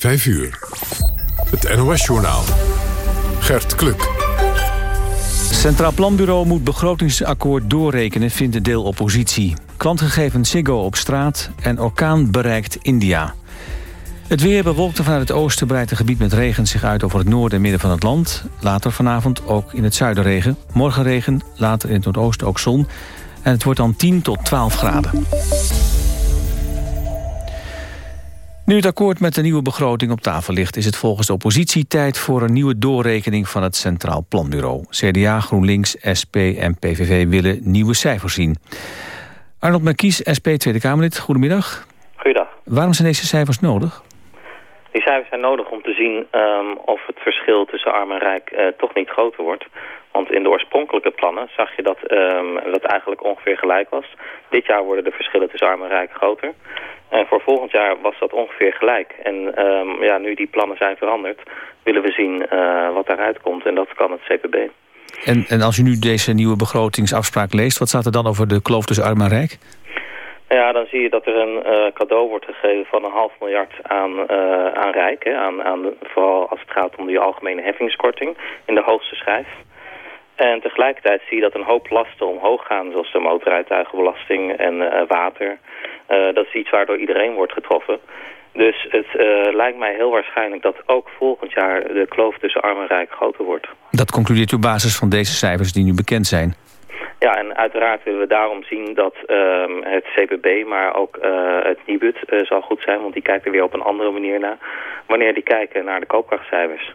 5 uur. Het NOS-journaal. Gert Kluk. Centraal Planbureau moet begrotingsakkoord doorrekenen, vindt de deel oppositie. Klantgegevens Ziggo op straat en orkaan bereikt India. Het weer bewolkt vanuit het oosten breidt een gebied met regen zich uit over het noorden en midden van het land. Later vanavond ook in het zuiden regen. Morgen regen, later in het noordoosten ook zon. En het wordt dan 10 tot 12 graden. Nu het akkoord met de nieuwe begroting op tafel ligt... is het volgens de oppositie tijd voor een nieuwe doorrekening van het Centraal Planbureau. CDA, GroenLinks, SP en PVV willen nieuwe cijfers zien. Arnold Merkies, SP Tweede Kamerlid, goedemiddag. Goeiedag. Waarom zijn deze cijfers nodig? Die cijfers zijn nodig om te zien um, of het verschil tussen arm en rijk uh, toch niet groter wordt. Want in de oorspronkelijke plannen zag je dat um, dat eigenlijk ongeveer gelijk was. Dit jaar worden de verschillen tussen arm en rijk groter. En voor volgend jaar was dat ongeveer gelijk. En um, ja, nu die plannen zijn veranderd, willen we zien uh, wat daaruit komt. En dat kan het CPB. En, en als u nu deze nieuwe begrotingsafspraak leest, wat staat er dan over de kloof tussen arm en rijk? Ja, dan zie je dat er een uh, cadeau wordt gegeven van een half miljard aan, uh, aan Rijk. Hè, aan, aan vooral als het gaat om die algemene heffingskorting in de hoogste schijf. En tegelijkertijd zie je dat een hoop lasten omhoog gaan, zoals de motorrijtuigenbelasting en uh, water. dat is iets waardoor iedereen wordt getroffen. Dus het lijkt mij heel waarschijnlijk dat ook volgend jaar de kloof tussen arm en rijk groter wordt. Dat concludeert u op basis van deze cijfers die nu bekend zijn? Ja, en uiteraard willen we daarom zien dat um, het CPB, maar ook uh, het NIBUD uh, zal goed zijn. Want die kijken er weer op een andere manier naar. Wanneer die kijken naar de koopkrachtcijfers.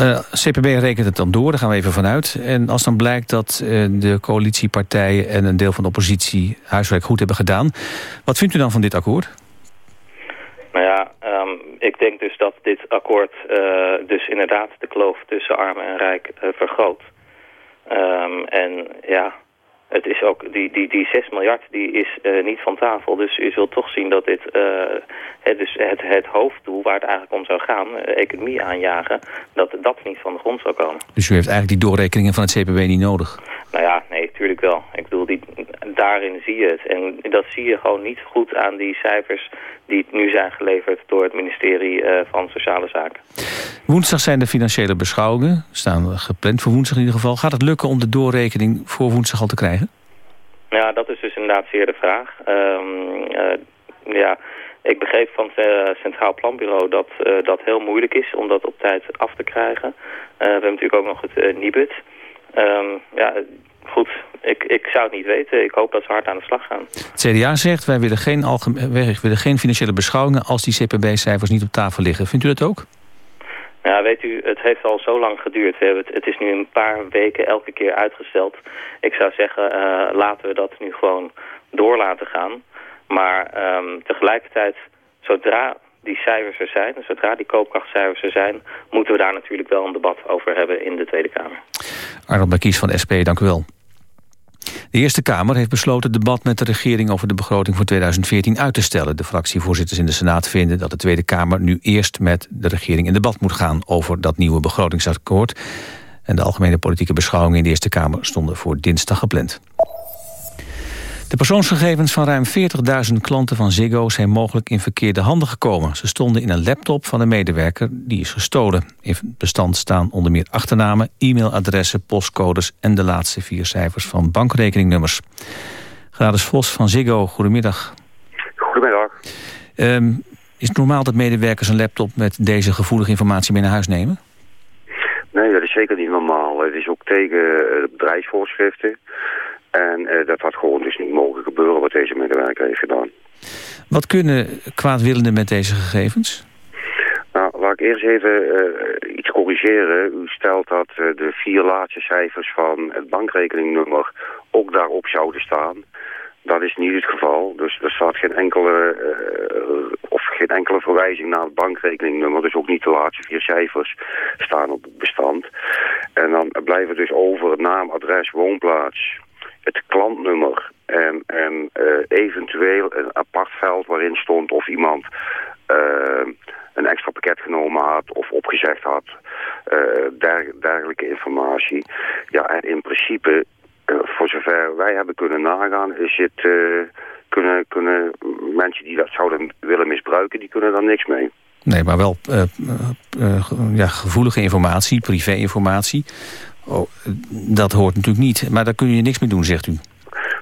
Uh, CPB rekent het dan door, daar gaan we even vanuit. En als dan blijkt dat de coalitiepartijen en een deel van de oppositie huiswerk goed hebben gedaan. Wat vindt u dan van dit akkoord? Nou ja, um, ik denk dus dat dit akkoord dus inderdaad de kloof tussen arm en rijk vergroot. Um, en ja, het is ook, die, die, die 6 miljard die is uh, niet van tafel. Dus u zult toch zien dat dit, uh, het, dus het, het hoofddoel waar het eigenlijk om zou gaan, uh, economie aanjagen, dat dat niet van de grond zou komen. Dus u heeft eigenlijk die doorrekeningen van het CPB niet nodig? Nou ja, nee, tuurlijk wel. Ik bedoel, die, daarin zie je het. En dat zie je gewoon niet goed aan die cijfers die nu zijn geleverd door het ministerie uh, van Sociale Zaken. Woensdag zijn de financiële beschouwingen, staan gepland voor woensdag in ieder geval. Gaat het lukken om de doorrekening voor woensdag al te krijgen? Ja, dat is dus inderdaad zeer de vraag. Um, uh, ja, ik begreep van het Centraal Planbureau dat uh, dat heel moeilijk is om dat op tijd af te krijgen. we hebben natuurlijk ook nog het NIBUD. Um, ja, goed, ik, ik zou het niet weten. Ik hoop dat ze hard aan de slag gaan. Het CDA zegt, wij willen geen, wij willen geen financiële beschouwingen... als die CPB-cijfers niet op tafel liggen. Vindt u dat ook? Ja, weet u, het heeft al zo lang geduurd. We hebben het, het is nu een paar weken elke keer uitgesteld. Ik zou zeggen, uh, laten we dat nu gewoon door laten gaan. Maar um, tegelijkertijd, zodra die cijfers er zijn, zodra die koopkrachtcijfers er zijn... moeten we daar natuurlijk wel een debat over hebben in de Tweede Kamer. Arnold Bakies van SP, dank u wel. De Eerste Kamer heeft besloten het debat met de regering over de begroting voor 2014 uit te stellen. De fractievoorzitters in de Senaat vinden dat de Tweede Kamer nu eerst met de regering in debat moet gaan over dat nieuwe begrotingsakkoord. En de algemene politieke beschouwingen in de Eerste Kamer stonden voor dinsdag gepland. De persoonsgegevens van ruim 40.000 klanten van Ziggo zijn mogelijk in verkeerde handen gekomen. Ze stonden in een laptop van een medewerker, die is gestolen. In het bestand staan onder meer achternamen, e-mailadressen, postcodes... en de laatste vier cijfers van bankrekeningnummers. Gradus Vos van Ziggo, goedemiddag. Goedemiddag. Um, is het normaal dat medewerkers een laptop met deze gevoelige informatie mee naar huis nemen? Nee, dat is zeker niet normaal. Het is ook tegen bedrijfsvoorschriften. En uh, dat had gewoon dus niet mogen gebeuren wat deze medewerker heeft gedaan. Wat kunnen kwaadwillenden met deze gegevens? Nou, laat ik eerst even uh, iets corrigeren. U stelt dat uh, de vier laatste cijfers van het bankrekeningnummer ook daarop zouden staan. Dat is niet het geval. Dus er staat geen enkele, of geen enkele verwijzing naar het bankrekeningnummer. Dus ook niet de laatste vier cijfers staan op het bestand. En dan blijven dus over naam, adres, woonplaats het klantnummer en, en uh, eventueel een apart veld waarin stond of iemand uh, een extra pakket genomen had of opgezegd had, der, dergelijke informatie. Ja, en in principe, voor zover wij hebben kunnen nagaan, is het, kunnen, kunnen mensen die dat zouden willen misbruiken, die kunnen daar niks mee. Nee, maar wel ja, gevoelige informatie, privé-informatie. Oh, dat hoort natuurlijk niet. Maar daar kun je niks mee doen, zegt u.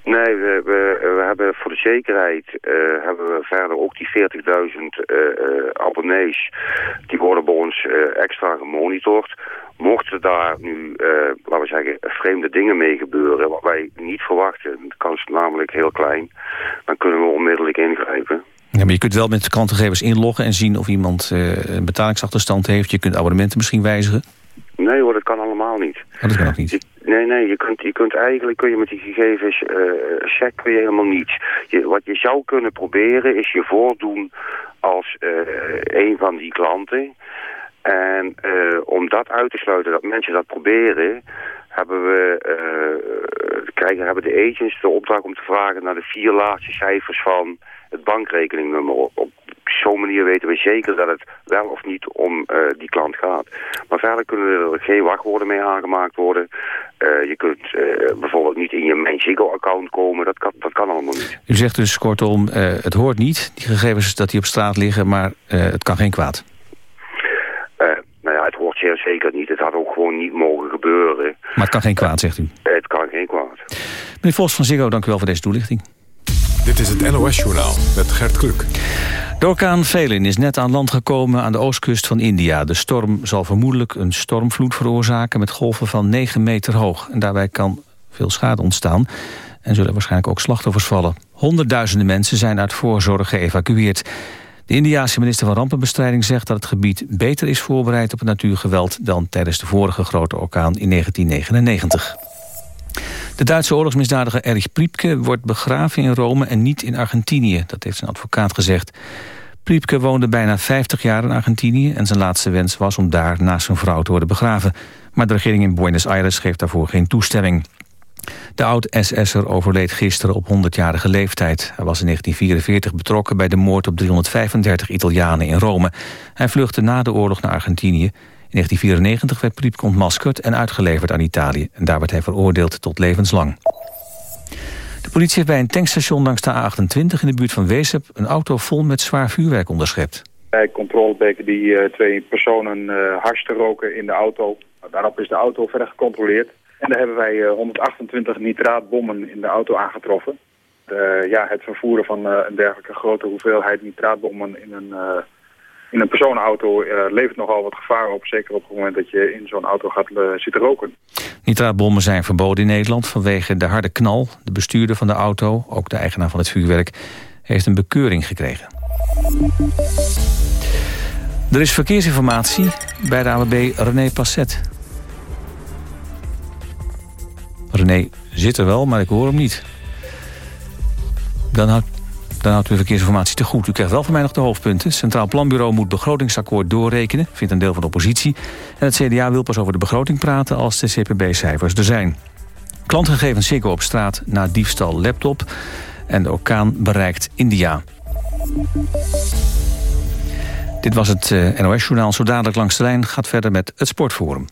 Nee, we, we, we hebben voor de zekerheid uh, hebben we verder ook die 40.000 uh, abonnees. Die worden bij ons extra gemonitord. Mochten daar nu, laten we zeggen, vreemde dingen mee gebeuren... wat wij niet verwachten, de kans is namelijk heel klein... dan kunnen we onmiddellijk ingrijpen. Ja, maar je kunt wel met klantengevers inloggen en zien of iemand een betalingsachterstand heeft. Je kunt abonnementen misschien wijzigen. Nee hoor, dat kan allemaal niet. Oh, dat kan ook niet. nee, nee, je kunt, je kunt eigenlijk kun je met die gegevens uh, check kun je helemaal niets. Je, wat je zou kunnen proberen is je voordoen als uh, een van die klanten. En uh, om dat uit te sluiten, dat mensen dat proberen, hebben we, uh, krijgen, hebben de agents de opdracht om te vragen naar de vier laatste cijfers van het bankrekeningnummer. Op zo'n manier weten we zeker dat het wel of niet om uh, die klant gaat. Maar verder kunnen er geen wachtwoorden mee aangemaakt worden. Uh, je kunt uh, bijvoorbeeld niet in je MyZiggo-account komen. Dat kan, dat kan allemaal niet. U zegt dus kortom, het hoort niet, die gegevens dat die op straat liggen, maar het kan geen kwaad. nou ja, het hoort zeer zeker niet. Het had ook gewoon niet mogen gebeuren. Maar het kan geen kwaad, zegt u? Het kan geen kwaad. Meneer Vos van Ziggo, dank u wel voor deze toelichting. Dit is het NOS-journaal met Gert Kluk. De orkaan Felin is net aan land gekomen aan de oostkust van India. De storm zal vermoedelijk een stormvloed veroorzaken... met golven van 9 meter hoog. En daarbij kan veel schade ontstaan en zullen waarschijnlijk ook slachtoffers vallen. Honderdduizenden mensen zijn uit voorzorg geëvacueerd. De Indiaanse minister van Rampenbestrijding zegt dat het gebied beter is voorbereid op het natuurgeweld dan tijdens de vorige grote orkaan in 1999. De Duitse oorlogsmisdadiger Erich Priepke wordt begraven in Rome en niet in Argentinië. Dat heeft zijn advocaat gezegd. Priepke woonde bijna 50 jaar in Argentinië... en zijn laatste wens was om daar naast zijn vrouw te worden begraven. Maar de regering in Buenos Aires geeft daarvoor geen toestemming. De oud-SS'er overleed gisteren op 100-jarige leeftijd. Hij was in 1944 betrokken bij de moord op 335 Italianen in Rome. Hij vluchtte na de oorlog naar Argentinië 1994 werd Priepke ontmaskerd en uitgeleverd aan Italië. En daar werd hij veroordeeld tot levenslang. De politie heeft bij een tankstation langs de A28 in de buurt van Weesp... een auto vol met zwaar vuurwerk onderschept. Bij controle bleken die uh, twee personen uh, hars te roken in de auto. Daarop is de auto verder gecontroleerd. En daar hebben wij uh, 128 nitraatbommen in de auto aangetroffen. ja, het vervoeren van een dergelijke grote hoeveelheid nitraatbommen in een in een personenauto uh, levert nogal wat gevaar op. Zeker op het moment dat je in zo'n auto gaat uh, zitten roken. Nitraatbommen zijn verboden in Nederland vanwege de harde knal. De bestuurder van de auto, ook de eigenaar van het vuurwerk, heeft een bekeuring gekregen. Er is verkeersinformatie bij de AWB René Passet. René zit er wel, maar ik hoor hem niet. Dan houdt dan houdt u verkeersinformatie te goed. U krijgt wel van mij nog de hoofdpunten. Het Centraal Planbureau moet begrotingsakkoord doorrekenen, vindt een deel van de oppositie. En het CDA wil pas over de begroting praten als de CPB-cijfers er zijn. Klantgegevens Ziggo op straat na diefstal laptop. En de orkaan bereikt India. Dit was het eh, NOS-journaal. Zo dadelijk langs de lijn gaat verder met het Sportforum.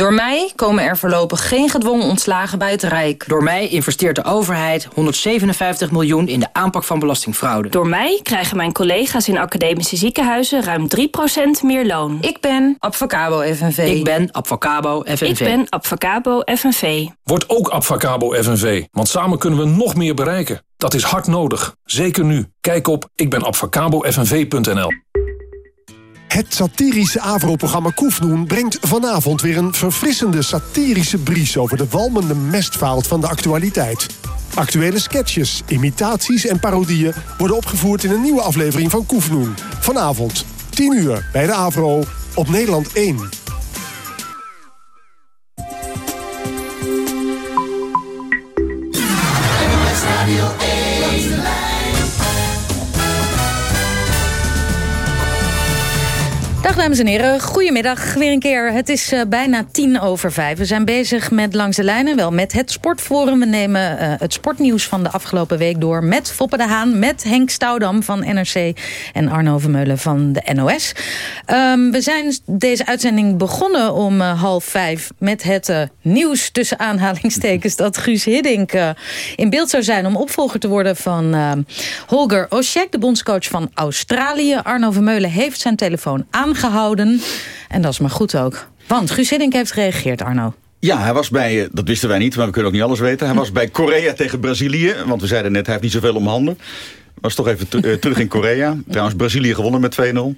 Door mij komen er voorlopig geen gedwongen ontslagen bij het Rijk. Door mij investeert de overheid 157 miljoen in de aanpak van belastingfraude. Door mij krijgen mijn collega's in academische ziekenhuizen ruim 3% meer loon. Ik ben Abfacabo FNV. Ik ben Abfacabo FNV. Ik ben Abfacabo FNV. Word ook Abfacabo FNV, want samen kunnen we nog meer bereiken. Dat is hard nodig, zeker nu. Kijk op ikbenabfacabofnv.nl het satirische AVRO-programma Koefnoen brengt vanavond weer een verfrissende satirische bries over de walmende mestvaalt van de actualiteit. Actuele sketches, imitaties en parodieën worden opgevoerd in een nieuwe aflevering van Koefnoen. Vanavond, 10 uur, bij de AVRO, op Nederland 1. Dag dames en heren, goedemiddag weer een keer. Het is uh, bijna tien over vijf. We zijn bezig met Langs de Lijnen, wel met het Sportforum. We nemen uh, het sportnieuws van de afgelopen week door... met Foppe de Haan, met Henk Stoudam van NRC... en Arno Vermeulen van de NOS. Um, we zijn deze uitzending begonnen om uh, half vijf... met het nieuws tussen aanhalingstekens... dat Guus Hiddink in beeld zou zijn om opvolger te worden van Holger Oshek... de bondscoach van Australië. Arno Vermeulen heeft zijn telefoon aan aangehouden. En dat is maar goed ook. Want Guus Hiddink heeft gereageerd, Arno. Ja, hij was bij, eh, dat wisten wij niet, maar we kunnen ook niet alles weten. Hij was bij Korea tegen Brazilië, want we zeiden net, hij heeft niet zoveel om handen. Was toch even uh, terug in Korea. Trouwens, Brazilië gewonnen met 2-0. Uh,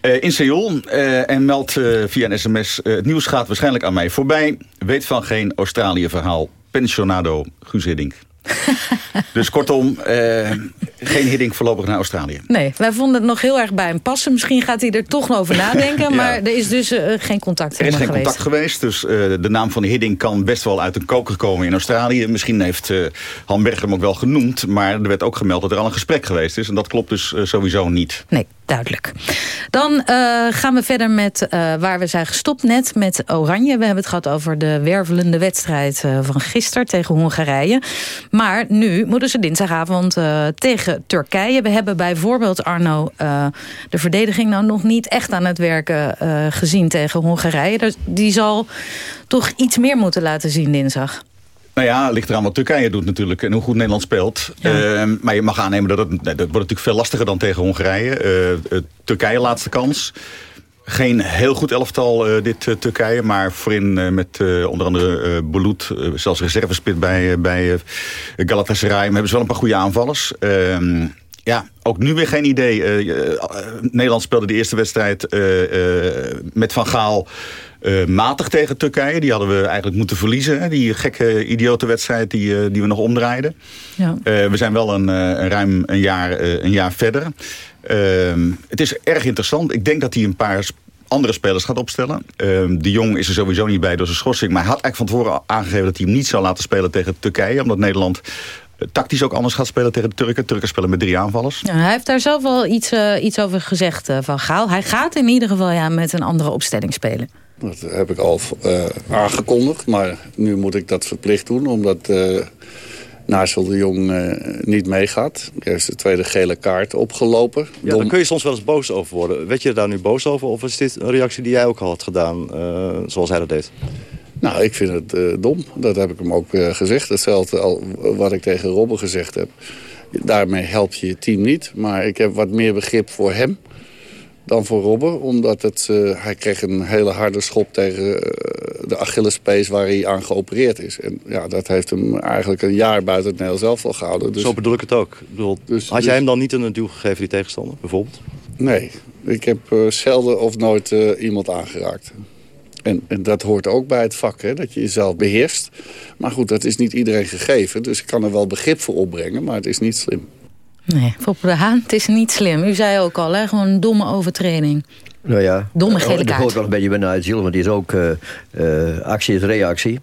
eh, in Seoul uh, en meldt via een sms... het nieuws gaat waarschijnlijk aan mij voorbij. Weet van geen Australië-verhaal. Pensionado Guus Hiddink. dus kortom, uh, geen Hiddink voorlopig naar Australië. Nee, wij vonden het nog heel erg bij hem passen. Misschien gaat hij er toch nog over nadenken. Maar er is dus uh, geen contact Er is geen geweest. contact geweest. Dus uh, de naam van Hiddink kan best wel uit een koker komen in Australië. Misschien heeft Han Berger hem ook wel genoemd. Maar er werd ook gemeld dat er al een gesprek geweest is. En dat klopt dus sowieso niet. Nee, duidelijk. Dan gaan we verder met waar we zijn gestopt net. Met Oranje. We hebben het gehad over de wervelende wedstrijd van gisteren tegen Hongarije. Maar nu moeten ze dinsdagavond tegen Turkije. We hebben bijvoorbeeld, Arno, de verdediging nou nog niet echt aan het werken gezien tegen Hongarije. Dus die zal toch iets meer moeten laten zien dinsdag. Nou ja, ligt eraan wat Turkije doet natuurlijk en hoe goed Nederland speelt. Ja. Uh, maar je mag aannemen dat het, dat wordt natuurlijk veel lastiger dan tegen Hongarije. Uh, Turkije laatste kans. Geen heel goed elftal, uh, dit Turkije. Maar voorin met onder andere Bulut, zelfs reservespit bij, bij Galatasaray. Maar hebben ze wel een paar goede aanvallers. Ehm, ja, ook nu weer geen idee. Nederland speelde de eerste wedstrijd met Van Gaal... matig tegen Turkije. Die hadden we eigenlijk moeten verliezen. Hè? Die gekke, idiote wedstrijd die, die we nog omdraaiden. Ja. we zijn wel een, ruim een jaar, een jaar verder. Uh, het is erg interessant. Ik denk dat hij een paar andere spelers gaat opstellen. Uh, de Jong is er sowieso niet bij door zijn schorsing. Maar hij had eigenlijk van tevoren aangegeven dat hij hem niet zou laten spelen tegen Turkije. Omdat Nederland tactisch ook anders gaat spelen tegen de Turken. Turken spelen met drie aanvallers. Ja, hij heeft daar zelf wel iets, iets over gezegd van Gaal. Hij gaat in ieder geval ja, met een andere opstelling spelen. Dat heb ik al uh, aangekondigd. Maar nu moet ik dat verplicht doen. Omdat Nigel de Jong uh, niet meegaat. Er is de tweede gele kaart opgelopen. Ja, Dom... daar kun je soms wel eens boos over worden. Werd je daar nu boos over? Of is dit een reactie die jij ook al had gedaan, uh, zoals hij dat deed? Nou, ik vind het uh, dom. Dat heb ik hem ook gezegd. Hetzelfde al wat ik tegen Robben gezegd heb. Daarmee help je je team niet. Maar ik heb wat meer begrip voor hem dan voor Robben. Omdat het, uh, hij kreeg een hele harde schop tegen uh, de Achillespees waar hij aan geopereerd is. En ja, dat heeft hem eigenlijk een jaar buiten het Nederlands elftal gehouden. Dus, Zo bedoel ik het ook. Ik bedoel, dus, had jij dus, hem dan niet een duw gegeven, die tegenstander, bijvoorbeeld? Nee, ik heb uh, zelden of nooit iemand aangeraakt. En, en, dat hoort ook bij het vak, hè, dat je jezelf beheerst. Maar goed, dat is niet iedereen gegeven. Dus ik kan er wel begrip voor opbrengen, maar het is niet slim. Nee, Foppe de Haan, het is niet slim. U zei ook al, hè, gewoon een domme overtreding. Nou ja, domme gele kaart. Dat hoort wel een beetje bij Nigel, want die is ook uh, uh, actie is reactie.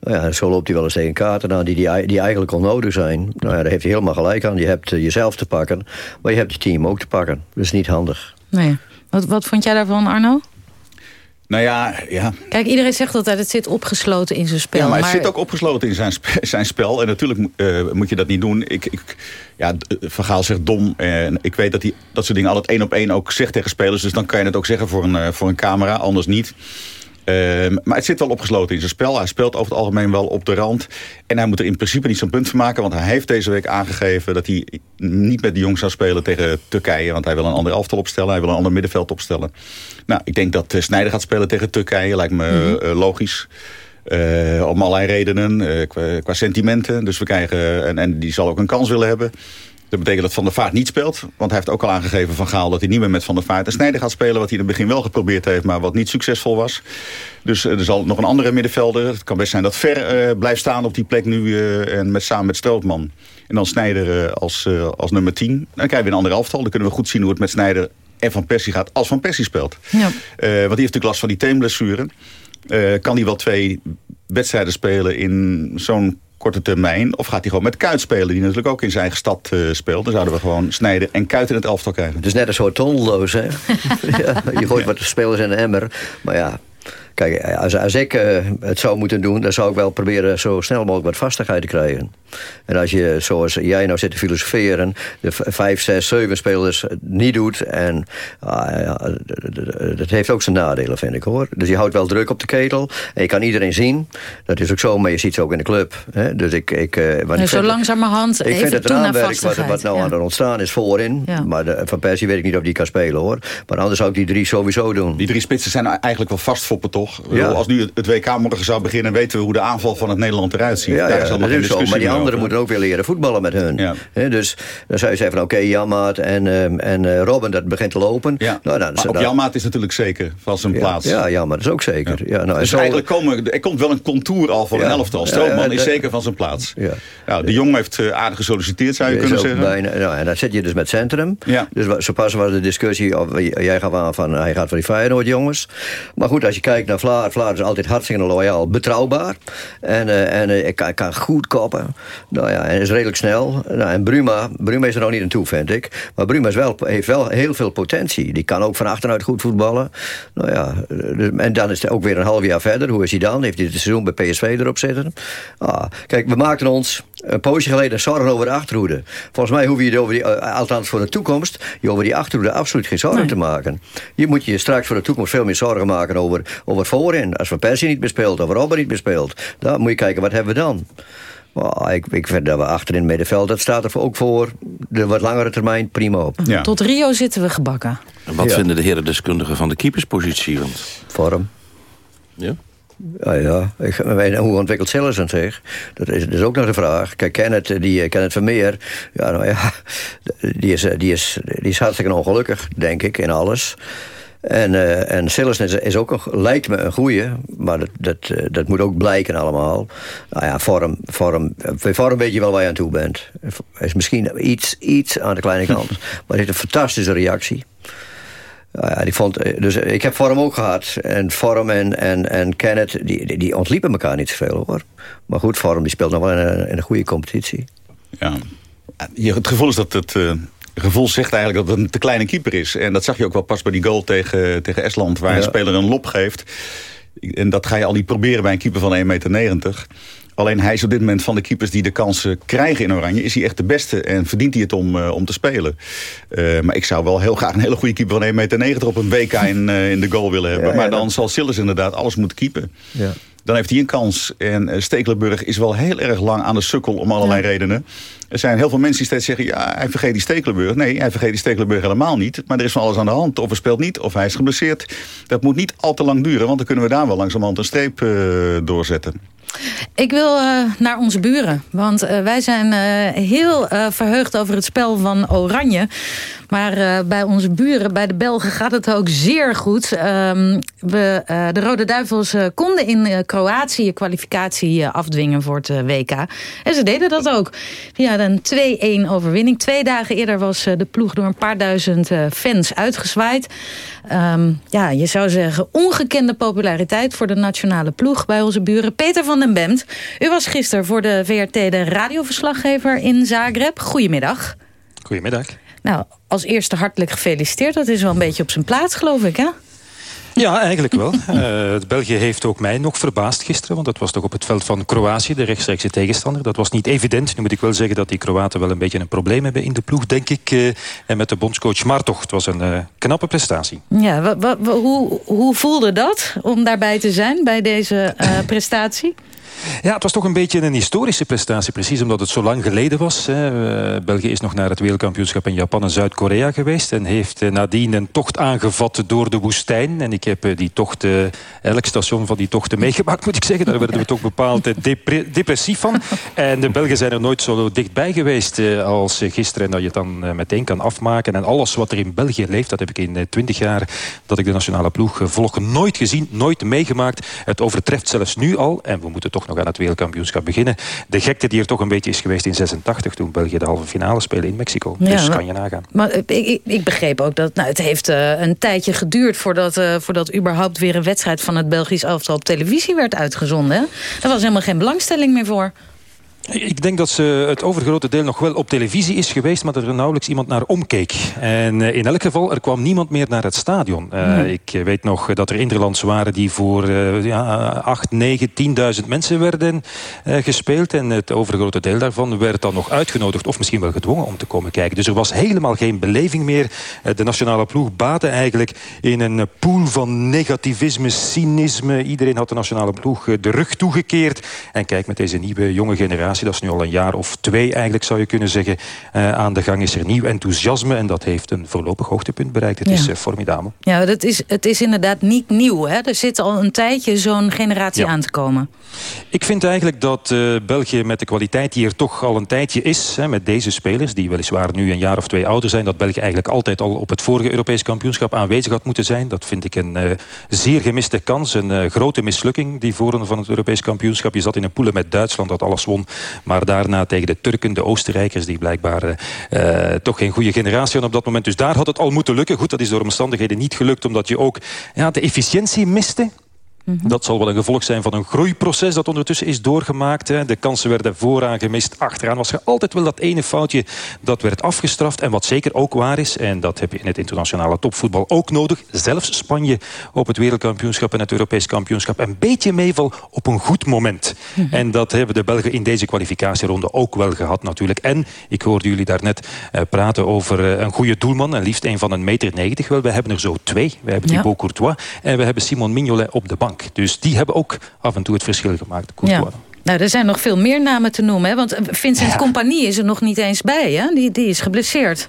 Nou ja, zo loopt hij wel eens tegen kaarten aan die, die, die eigenlijk onnodig zijn. Nou ja, daar heeft hij helemaal gelijk aan. Je hebt uh, jezelf te pakken, maar je hebt je team ook te pakken. Dat is niet handig. Nee. Wat, wat vond jij daarvan, Arno? Nou ja, ja. Kijk, iedereen zegt altijd, het zit opgesloten in zijn spel. Ja, maar, maar... het zit ook opgesloten in zijn, zijn spel. En natuurlijk uh, moet je dat niet doen. Ik, ik, ja, Vergaal zegt dom. En ik weet dat hij dat soort dingen altijd één op één ook zegt tegen spelers. Dus dan kan je het ook zeggen voor een, uh, voor een camera, anders niet. Uh, maar het zit wel opgesloten in zijn spel. Hij speelt over het algemeen wel op de rand. En hij moet er in principe niet zo'n punt van maken. Want hij heeft deze week aangegeven dat hij niet met de jong zou spelen tegen Turkije. Want hij wil een ander elftal opstellen. Hij wil een ander middenveld opstellen. Nou, ik denk dat Snijder gaat spelen tegen Turkije. Lijkt me mm -hmm. uh, logisch. Uh, om allerlei redenen, uh, qua, qua, sentimenten. Dus we krijgen, en, en die zal ook een kans willen hebben. Dat betekent dat Van der Vaart niet speelt. Want hij heeft ook al aangegeven van Gaal dat hij niet meer met Van der Vaart en Snijder gaat spelen. Wat hij in het begin wel geprobeerd heeft, maar wat niet succesvol was. Dus uh, er zal nog een andere middenvelder. Het kan best zijn dat Ver uh, blijft staan op die plek nu. Uh, en met, samen met Strootman. En dan Snijder als, als nummer 10. Dan krijgen we een andere elftal. Dan kunnen we goed zien hoe het met Snijder en Van Persie gaat als Van Persie speelt. Ja. want die heeft natuurlijk last van die teenblessure. kan hij wel twee wedstrijden spelen in zo'n korte termijn? Of gaat hij gewoon met Kuit spelen, die natuurlijk ook in zijn eigen stad uh, speelt? Dan zouden we gewoon Snijder en Kuit in het elftal krijgen. Is net een soort hè? ja, je gooit wat spelers in een emmer. Maar ja, Kijk, als, als ik uh, het zou moeten doen... dan zou ik wel proberen zo snel mogelijk wat vastigheid te krijgen. En als je, zoals jij nou zit te filosoferen... de vijf, zes, zeven spelers niet doet... en ah, dat heeft ook zijn nadelen, vind ik, hoor. Dus je houdt wel druk op de ketel. En je kan iedereen zien. Dat is ook zo, maar je ziet ze ook in de club. Hè? Dus ik... ik uh, want ik zo langzamerhand Ik vind het raamwerk wat, wat nou ja. aan het ontstaan is voorin. Ja. Maar de, Van Persie weet ik niet of die kan spelen, hoor. Maar anders zou ik die drie sowieso doen. Die drie spitsen zijn eigenlijk wel vastfoppen, toch? Ja. Als nu het WK morgen zou beginnen... weten we hoe de aanval van het Nederland eruit ziet. Ja, Daar is dat zo. Maar die anderen moeten ook weer leren voetballen met hun. Ja. dus dan zou je zeggen van oké, okay, Janmaat en, um, en uh, Robin, dat begint te lopen. Ja. Nou, dan, maar op Janmaat is natuurlijk zeker van zijn plaats. Ja, Janmaat is ook zeker. Ja. nou, dus eigenlijk komen, er komt wel een contour al voor een elftal. Strootman is zeker van zijn plaats. Ja. Nou, de Jong heeft uh, aardig gesolliciteerd, zou je kunnen zeggen. Bijna, nou, en dan zit je dus met Centrum. Dus zo pas was de discussie, of, jij gaat aan van hij gaat voor die Feyenoord jongens. Maar goed, als je kijkt naar Vlaar, Vlaar is altijd hartstikke loyaal, betrouwbaar. En, uh, en uh, ik kan, kan, goed koppen. Nou ja, en is redelijk snel. Nou, en Bruma, Bruma is er nog niet aan toe, vind ik. Maar Bruma is wel, heeft wel heel veel potentie. Die kan ook van achteruit goed voetballen. Nou ja, dus, en dan is het ook weer een half jaar verder. Hoe is hij dan? Heeft hij het seizoen bij PSV erop zitten? Ah, kijk, we maakten ons een poosje geleden zorgen over de achterhoede. Volgens mij hoef je over die, althans voor de toekomst... je over die achterhoede absoluut geen zorgen nee. te maken. Je moet je straks voor de toekomst veel meer zorgen maken over, over voorin. Als we Persie niet bespeelt, of Robben niet bespeelt... dan moet je kijken, wat hebben we dan? Oh, ik, ik vind dat we achterin het middenveld, dat staat er ook voor de wat langere termijn prima op. Ja. Tot Rio zitten we gebakken. En wat ja. vinden de heren deskundigen van de keeperspositie? Want... Vorm. Ja? Ja, ja. Ik, hoe ontwikkelt Sillersen zich? Dat is, dat is ook nog de vraag. Kijk, Kenneth, die, Kenneth Vermeer... Ja, nou ja, die is, die, is, die is hartstikke ongelukkig, denk ik, in alles. En, uh, en is, is, ook een, lijkt me een goeie, maar dat, dat, dat moet ook blijken allemaal. Nou ja, vorm, vorm, bij vorm weet je wel waar je aan toe bent. Is misschien iets, iets aan de kleine kant, maar hij heeft een fantastische reactie. Nou ja, die vond, dus ik heb Vorm ook gehad. En Vorm en, en, en Kenneth, die, die, ontliepen elkaar niet zoveel hoor. Maar goed, Vorm die speelt nog wel in een, in een goede competitie. Ja, het gevoel is dat het... Uh gevoel zegt eigenlijk dat het een te kleine keeper is. En dat zag je ook wel pas bij die goal tegen, tegen Estland... waar ja. een speler een lop geeft. En dat ga je al niet proberen bij een keeper van 1,90 meter. Alleen hij is op dit moment van de keepers die de kansen krijgen in Oranje... is hij echt de beste en verdient hij het om, uh, om te spelen. Uh, maar ik zou wel heel graag een hele goede keeper van 1,90 meter... op een WK in, uh, in de goal willen hebben. Ja, ja, maar dan dat... zal Sillis inderdaad alles moeten keepen. Ja. Dan heeft hij een kans. En Stekelenburg is wel heel erg lang aan de sukkel om allerlei redenen. Er zijn heel veel mensen die steeds zeggen... ja, hij vergeet die Stekelenburg. Nee, hij vergeet die Stekelenburg helemaal niet. Maar er is van alles aan de hand. Of hij speelt niet, of hij is geblesseerd. Dat moet niet al te lang duren... want dan kunnen we daar wel langzamerhand een streep doorzetten. Ik wil uh, naar onze buren. Want uh, wij zijn uh, heel verheugd over het spel van Oranje. Maar bij onze buren, bij de Belgen, gaat het ook zeer goed. Um, we, de Rode Duivels konden in Kroatië kwalificatie afdwingen voor het WK. En ze deden dat ook. Via een 2-1 overwinning. Twee dagen eerder was de ploeg door een paar duizend fans uitgezwaaid. Um, ja, je zou zeggen ongekende populariteit voor de nationale ploeg bij onze buren. Peter van den Bemt, u was gisteren voor de VRT de radioverslaggever in Zagreb. Goedemiddag. Goedemiddag. Nou, als eerste hartelijk gefeliciteerd. Dat is wel een beetje op zijn plaats, geloof ik, hè? Ja, eigenlijk wel. Uh, België heeft ook mij nog verbaasd gisteren. Want dat was toch op het veld van Kroatië, de rechtstreekse tegenstander. Dat was niet evident. Nu moet ik wel zeggen dat die Kroaten wel een beetje een probleem hebben in de ploeg, denk ik. Uh, en met de bondscoach. Maar toch, het was een uh, knappe prestatie. Ja, hoe, hoe voelde dat om daarbij te zijn bij deze prestatie? Ja, het was toch een beetje een historische prestatie. Precies omdat het zo lang geleden was. Hè. België is nog naar het wereldkampioenschap in Japan en Zuid-Korea geweest. En heeft nadien een tocht aangevat door de woestijn. En ik heb die tocht, elk station van die tochten meegemaakt, moet ik zeggen. Daar werden we toch bepaald depressief van. En de Belgen zijn er nooit zo dichtbij geweest als gisteren. En dat je het dan meteen kan afmaken. En alles wat er in België leeft, dat heb ik in twintig jaar dat ik de nationale ploeg volg nooit gezien, nooit meegemaakt. Het overtreft zelfs nu al. En we moeten toch nog aan het wereldkampioenschap beginnen. De gekte die er toch een beetje is geweest in 86... toen België de halve finale speelde in Mexico. Ja, dus kan je nagaan. Maar ik, ik begreep ook dat nou, het heeft uh, een tijdje geduurd... Voordat, uh, voordat überhaupt weer een wedstrijd van het Belgisch elftal op televisie werd uitgezonden. Hè? Daar was helemaal geen belangstelling meer voor. Ik denk dat ze het overgrote deel nog wel op televisie is geweest... maar dat er nauwelijks iemand naar omkeek. En eh, in elk geval, er kwam niemand meer naar het stadion. Uh, Ik weet nog dat er Interlands waren die voor uh, ja, 8, 9, 10.000 mensen werden uh, gespeeld. En het overgrote deel daarvan werd dan nog uitgenodigd... of misschien wel gedwongen om te komen kijken. Dus er was helemaal geen beleving meer. de nationale ploeg baatte eigenlijk in een pool van negativisme, cynisme. Iedereen had de nationale ploeg de rug toegekeerd. En kijk, met deze nieuwe jonge generatie dat is nu al een jaar of twee eigenlijk zou je kunnen zeggen. Uh, aan de gang is er nieuw enthousiasme en dat heeft een voorlopig hoogtepunt bereikt. Het Ja. is uh, formidabel. Ja, dat is, het is inderdaad niet nieuw. Hè? Er zit al een tijdje zo'n generatie aan te komen. Ik vind eigenlijk dat uh, België met de kwaliteit die er toch al een tijdje is... Hè, met deze spelers, die weliswaar nu een jaar of twee ouder zijn... dat België eigenlijk altijd al op het vorige Europees kampioenschap aanwezig had moeten zijn. Dat vind ik een zeer gemiste kans, een grote mislukking... die voren van het Europees kampioenschap. Je zat in een poelen met Duitsland dat alles won. Maar daarna tegen de Turken, de Oostenrijkers... die blijkbaar toch geen goede generatie hadden op dat moment. Dus daar had het al moeten lukken. Goed, dat is door omstandigheden niet gelukt... omdat je ook ja, de efficiëntie miste... Mm -hmm. Dat zal wel een gevolg zijn van een groeiproces dat ondertussen is doorgemaakt. Hè. De kansen werden vooraan gemist. Achteraan was er altijd wel dat ene foutje dat werd afgestraft. En wat zeker ook waar is, en dat heb je in het internationale topvoetbal ook nodig. Zelfs Spanje op het wereldkampioenschap en het Europees kampioenschap. Een beetje meeval op een goed moment. Mm -hmm. En dat hebben de Belgen in deze kwalificatieronde ook wel gehad natuurlijk. En ik hoorde jullie daarnet uh, praten over uh, een goede doelman. En liefst een van een meter negentig. Wel, we hebben er zo twee. We hebben Thibaut. Courtois en we hebben Simon Mignolet op de bank. Dus die hebben ook af en toe het verschil gemaakt. Ja. Nou, er zijn nog veel meer namen te noemen. Hè? Want Vincent ja. Compagnie is er nog niet eens bij. Hè? Die, die is geblesseerd.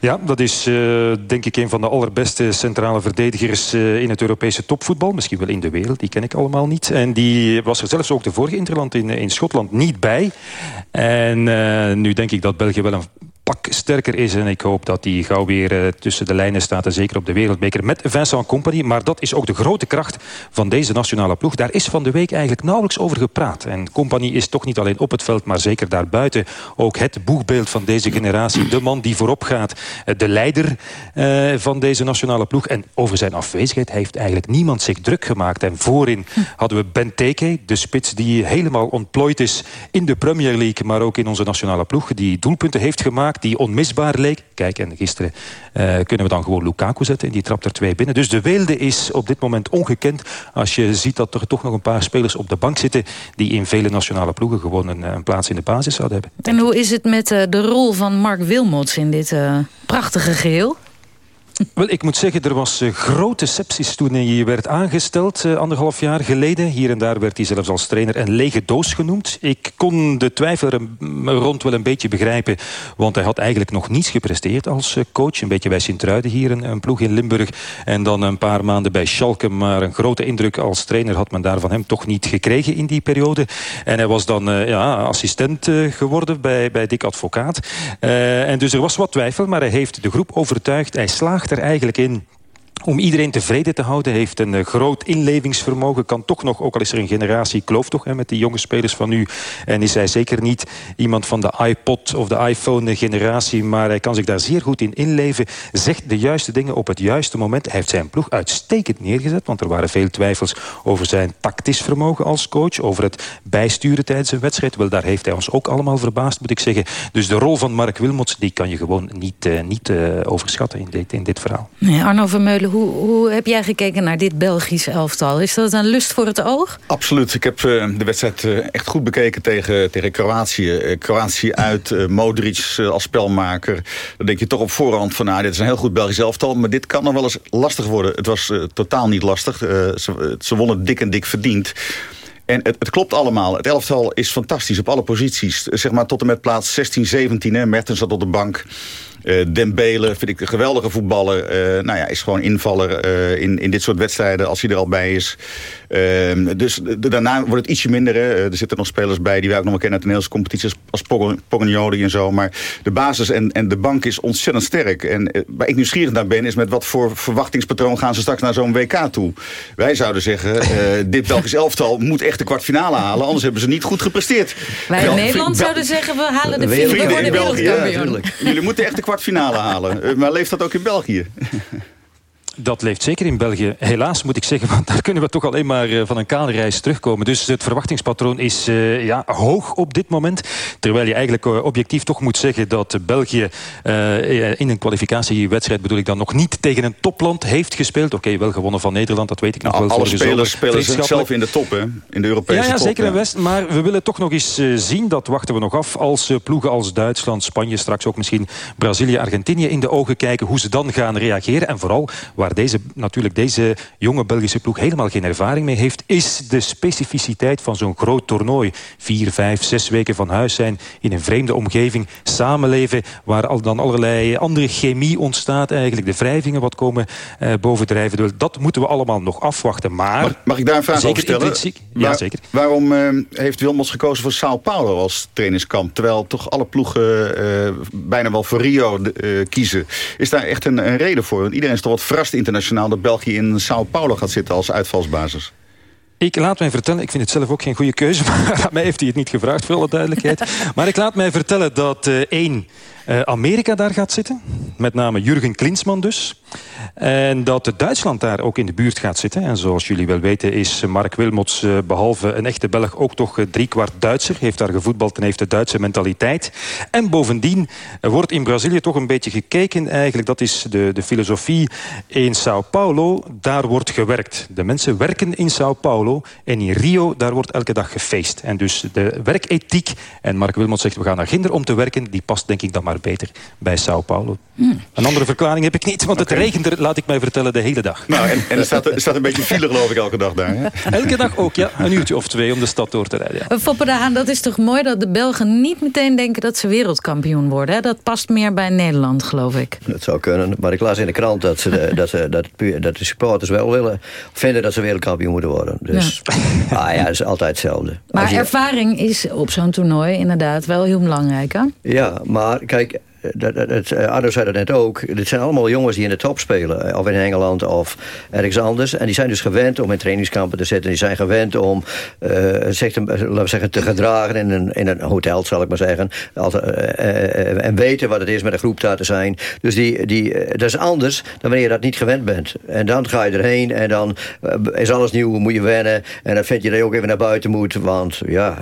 Ja, dat is uh, denk ik een van de allerbeste centrale verdedigers uh, in het Europese topvoetbal. Misschien wel in de wereld, die ken ik allemaal niet. En die was er zelfs ook de vorige Interland in, in Schotland niet bij. En uh, nu denk ik dat België wel een pak sterker is. En ik hoop dat hij gauw weer uh, tussen de lijnen staat. En zeker op de wereldbeker met Vincent Company. Maar dat is ook de grote kracht van deze nationale ploeg. Daar is van de week eigenlijk nauwelijks over gepraat. En Company is toch niet alleen op het veld, maar zeker daarbuiten. Ook het boegbeeld van deze generatie. De man die voorop gaat. De leider uh, van deze nationale ploeg. En over zijn afwezigheid heeft eigenlijk niemand zich druk gemaakt. En voorin hadden we Benteke, de spits die helemaal ontplooid is in de Premier League. Maar ook in onze nationale ploeg. Die doelpunten heeft gemaakt die onmisbaar leek. Kijk, en gisteren uh, kunnen we dan gewoon Lukaku zetten. En die trapt er twee binnen. Dus de weelde is op dit moment ongekend. Als je ziet dat er toch nog een paar spelers op de bank zitten... die in vele nationale ploegen gewoon een, een plaats in de basis zouden hebben. En hoe is het met uh, de rol van Mark Wilmots in dit prachtige geheel? Wel, ik moet zeggen, er was uh, grote sepsis toen hij werd aangesteld, uh, anderhalf jaar geleden. Hier en daar werd hij zelfs als trainer een lege doos genoemd. Ik kon de twijfel er rond wel een beetje begrijpen, want hij had eigenlijk nog niets gepresteerd als coach. Een beetje bij Sint-Truiden hier, een, een, ploeg in Limburg. En dan een paar maanden bij Schalke, maar een grote indruk als trainer had men daar van hem toch niet gekregen in die periode. En hij was dan ja, assistent geworden bij, bij Dick Advocaat. en dus er was wat twijfel, maar hij heeft de groep overtuigd. Hij slaagt er eigenlijk in om iedereen tevreden te houden. Heeft een uh, groot inlevingsvermogen. Kan toch nog, ook al is er een generatie kloof toch hè, met die jonge spelers van nu. En is hij zeker niet iemand van de iPod of de iPhone generatie. Maar hij kan zich daar zeer goed in inleven. Zegt de juiste dingen op het juiste moment. Hij heeft zijn ploeg uitstekend neergezet. Want er waren veel twijfels over zijn tactisch vermogen als coach. Over het bijsturen tijdens een wedstrijd. Wel, daar heeft hij ons ook allemaal verbaasd, moet ik zeggen. Dus de rol van Mark Wilmots, die kan je gewoon niet, uh, niet uh, overschatten in dit, in dit verhaal. Nee, Arno Vermeulen, hoe, hoe, heb jij gekeken naar dit Belgisch elftal? Is dat een lust voor het oog? Absoluut. Ik heb uh, de wedstrijd uh, echt goed bekeken tegen, tegen Kroatië. Uh, Kroatië uit, Modric als spelmaker. Dan denk je toch op voorhand van... nou, dit is een heel goed Belgisch elftal... maar dit kan nog wel eens lastig worden. Het was totaal niet lastig. ze, ze wonnen dik en dik verdiend. En het, het, klopt allemaal. Het elftal is fantastisch op alle posities. Zeg maar tot en met plaats 16, 17. Hè. Mertens zat op de bank. Uh, Dembele vind ik een geweldige voetballer. Uh, nou ja, is gewoon invaller uh, in, in dit soort wedstrijden als hij er al bij is. Ehm, dus daarna wordt het ietsje minder. Hè. Er zitten nog spelers bij die wij ook nog wel kennen uit de Nederlandse competities. Als Pogagnoli en zo. Maar de basis en, en de bank is ontzettend sterk. En waar ik nieuwsgierig naar ben is met wat voor verwachtingspatroon gaan ze straks naar zo'n WK toe. Wij zouden zeggen, dit Belgisch elftal moet echt de kwartfinale halen. Anders hebben ze niet goed gepresteerd. Wij in Nederland zouden zeggen, we halen de we worden wereldkampioen. Ja, Jullie moeten echt de kwartfinale halen. Maar leeft dat ook in België? Dat leeft zeker in België. Helaas moet ik zeggen, want daar kunnen we toch alleen maar eh, van een kale reis terugkomen. Dus het verwachtingspatroon is uh, ja, hoog op dit moment. Terwijl je eigenlijk uh, objectief toch moet zeggen dat België in een kwalificatiewedstrijd bedoel ik dan nog niet tegen een topland heeft gespeeld. Oké, okay, wel gewonnen van Nederland, dat weet ik nog nou, wel. Alle spelers spelen zichzelf in de top, hè? in de Europese ja, ja, top. Zeker en West, maar we willen toch nog eens zien, dat wachten we nog af, als ploegen als Duitsland, Spanje, straks ook misschien Brazilië, Argentinië in de ogen kijken, hoe ze dan gaan reageren. En vooral waar deze, natuurlijk deze jonge Belgische ploeg helemaal geen ervaring mee heeft... is de specificiteit van zo'n groot toernooi. Vier, vijf, zes weken van huis zijn in een vreemde omgeving. Samenleven waar al dan allerlei andere chemie ontstaat eigenlijk. De wrijvingen wat komen eh, bovendrijven. Dat moeten we allemaal nog afwachten. Maar, mag, mag ik daar een vraag over stellen? Intrinsiek, ja, zeker. Waarom uh, heeft Wilmots gekozen voor Sao Paulo als trainingskamp? Terwijl toch alle ploegen uh, bijna wel voor Rio uh, kiezen. Is daar echt een, een reden voor? Want iedereen is toch wat verrast internationaal... dat België in Sao Paulo gaat zitten als uitvalsbasis. Ik laat mij vertellen, ik vind het zelf ook geen goede keuze... maar mij heeft hij het niet gevraagd, voor alle duidelijkheid. maar ik laat mij vertellen dat uh, één... Uh, Amerika daar gaat zitten. Met name Jurgen Klinsmann dus. En dat Duitsland daar ook in de buurt gaat zitten. En zoals jullie wel weten is Mark Wilmots uh, behalve een echte Belg... ook toch uh, driekwart Duitser. Heeft daar gevoetbald en heeft de Duitse mentaliteit. En bovendien wordt in Brazilië toch een beetje gekeken... eigenlijk dat is de, de filosofie in Sao Paulo. Daar wordt gewerkt. De mensen werken in Sao Paulo. En in Rio, daar wordt elke dag gefeest. En dus de werkethiek... en Mark Wilmots zegt we gaan naar Ginder om te werken... die past denk ik dan maar beter bij Sao Paulo. Hmm. Een andere verklaring heb ik niet, want okay. het regent er, laat ik mij vertellen, de hele dag. Nou, en, en er, staat, er staat een beetje file geloof ik elke dag daar. Hè? Elke dag ook, ja. Een uurtje of twee om de stad door te rijden. Ja. Foppe de Haan, dat is toch mooi dat de Belgen niet meteen denken dat ze wereldkampioen worden. Hè? Dat past meer bij Nederland, geloof ik. Dat zou kunnen, maar ik las in de krant dat, ze de, dat, ze, dat, dat de supporters wel willen vinden dat ze wereldkampioen moeten worden. Dus ja. Ah, ja, dat is altijd hetzelfde. Maar je... ervaring is op zo'n toernooi inderdaad wel heel belangrijk, hè? Ja, maar kijk, like dat, dat, Arno zei dat net ook. Dit zijn allemaal jongens die in de top spelen. Of in Engeland of ergens anders. En die zijn dus gewend om in trainingskampen te zitten. Die zijn gewend om uh, zich te, laten zeggen, te gedragen in een, in een hotel, zal ik maar zeggen. En weten wat het is met een groep daar te zijn. Dus die, die, dat is anders dan wanneer je dat niet gewend bent. En dan ga je erheen en dan is alles nieuw, moet je wennen. En dan vind je dat je ook even naar buiten moet. Want ja,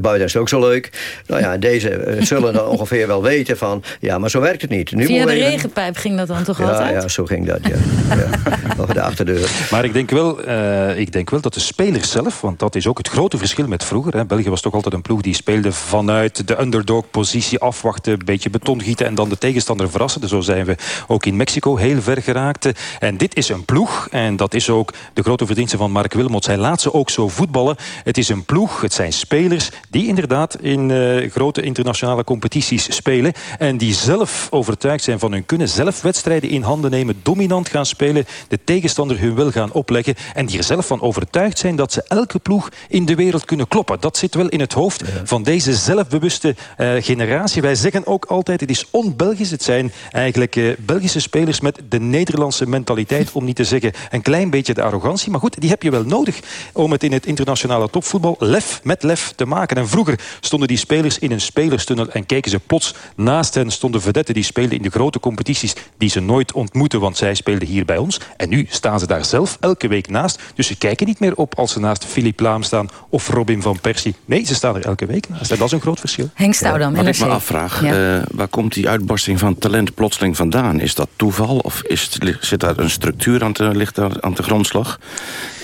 buiten is het ook zo leuk. Nou ja, deze zullen dan ongeveer wel weten van... Ja, maar zo werkt het niet. Nu Via de even... regenpijp ging dat dan toch ja, altijd? Ja, zo ging dat, ja. ja. Nog de achterdeur. Maar ik denk, wel, uh, ik denk wel dat de spelers zelf... want dat is ook het grote verschil met vroeger. Hè. België was toch altijd een ploeg die speelde vanuit de underdog-positie... afwachten, een beetje beton gieten en dan de tegenstander verrassen. Dus zo zijn we ook in Mexico heel ver geraakt. En dit is een ploeg, en dat is ook de grote verdienste van Mark Wilmots. Hij laat ze ook zo voetballen. Het is een ploeg, het zijn spelers... die inderdaad in uh, grote internationale competities spelen... en die zelf overtuigd zijn van hun kunnen. Zelf wedstrijden in handen nemen, dominant gaan spelen. De tegenstander hun wil gaan opleggen. En die er zelf van overtuigd zijn dat ze elke ploeg in de wereld kunnen kloppen. Dat zit wel in het hoofd van deze zelfbewuste uh, generatie. Wij zeggen ook altijd, het is on-Belgisch. Het zijn eigenlijk uh, Belgische spelers met de Nederlandse mentaliteit. Om niet te zeggen een klein beetje de arrogantie. Maar goed, die heb je wel nodig om het in het internationale topvoetbal lef met lef te maken. En vroeger stonden die spelers in een spelerstunnel en keken ze plots naast hen stonden vedetten die speelden in de grote competities... die ze nooit ontmoeten, want zij speelden hier bij ons. En nu staan ze daar zelf elke week naast. Dus ze kijken niet meer op als ze naast Philipp Laam staan... of Robin van Persie. Nee, ze staan er elke week naast. En dat is een groot verschil. Henk Stoudam, ja, Wat ik me afvraag, ja. uh, waar komt die uitbarsting van talent plotseling vandaan? Is dat toeval of is het, zit daar een structuur aan te, ligt daar aan de grondslag?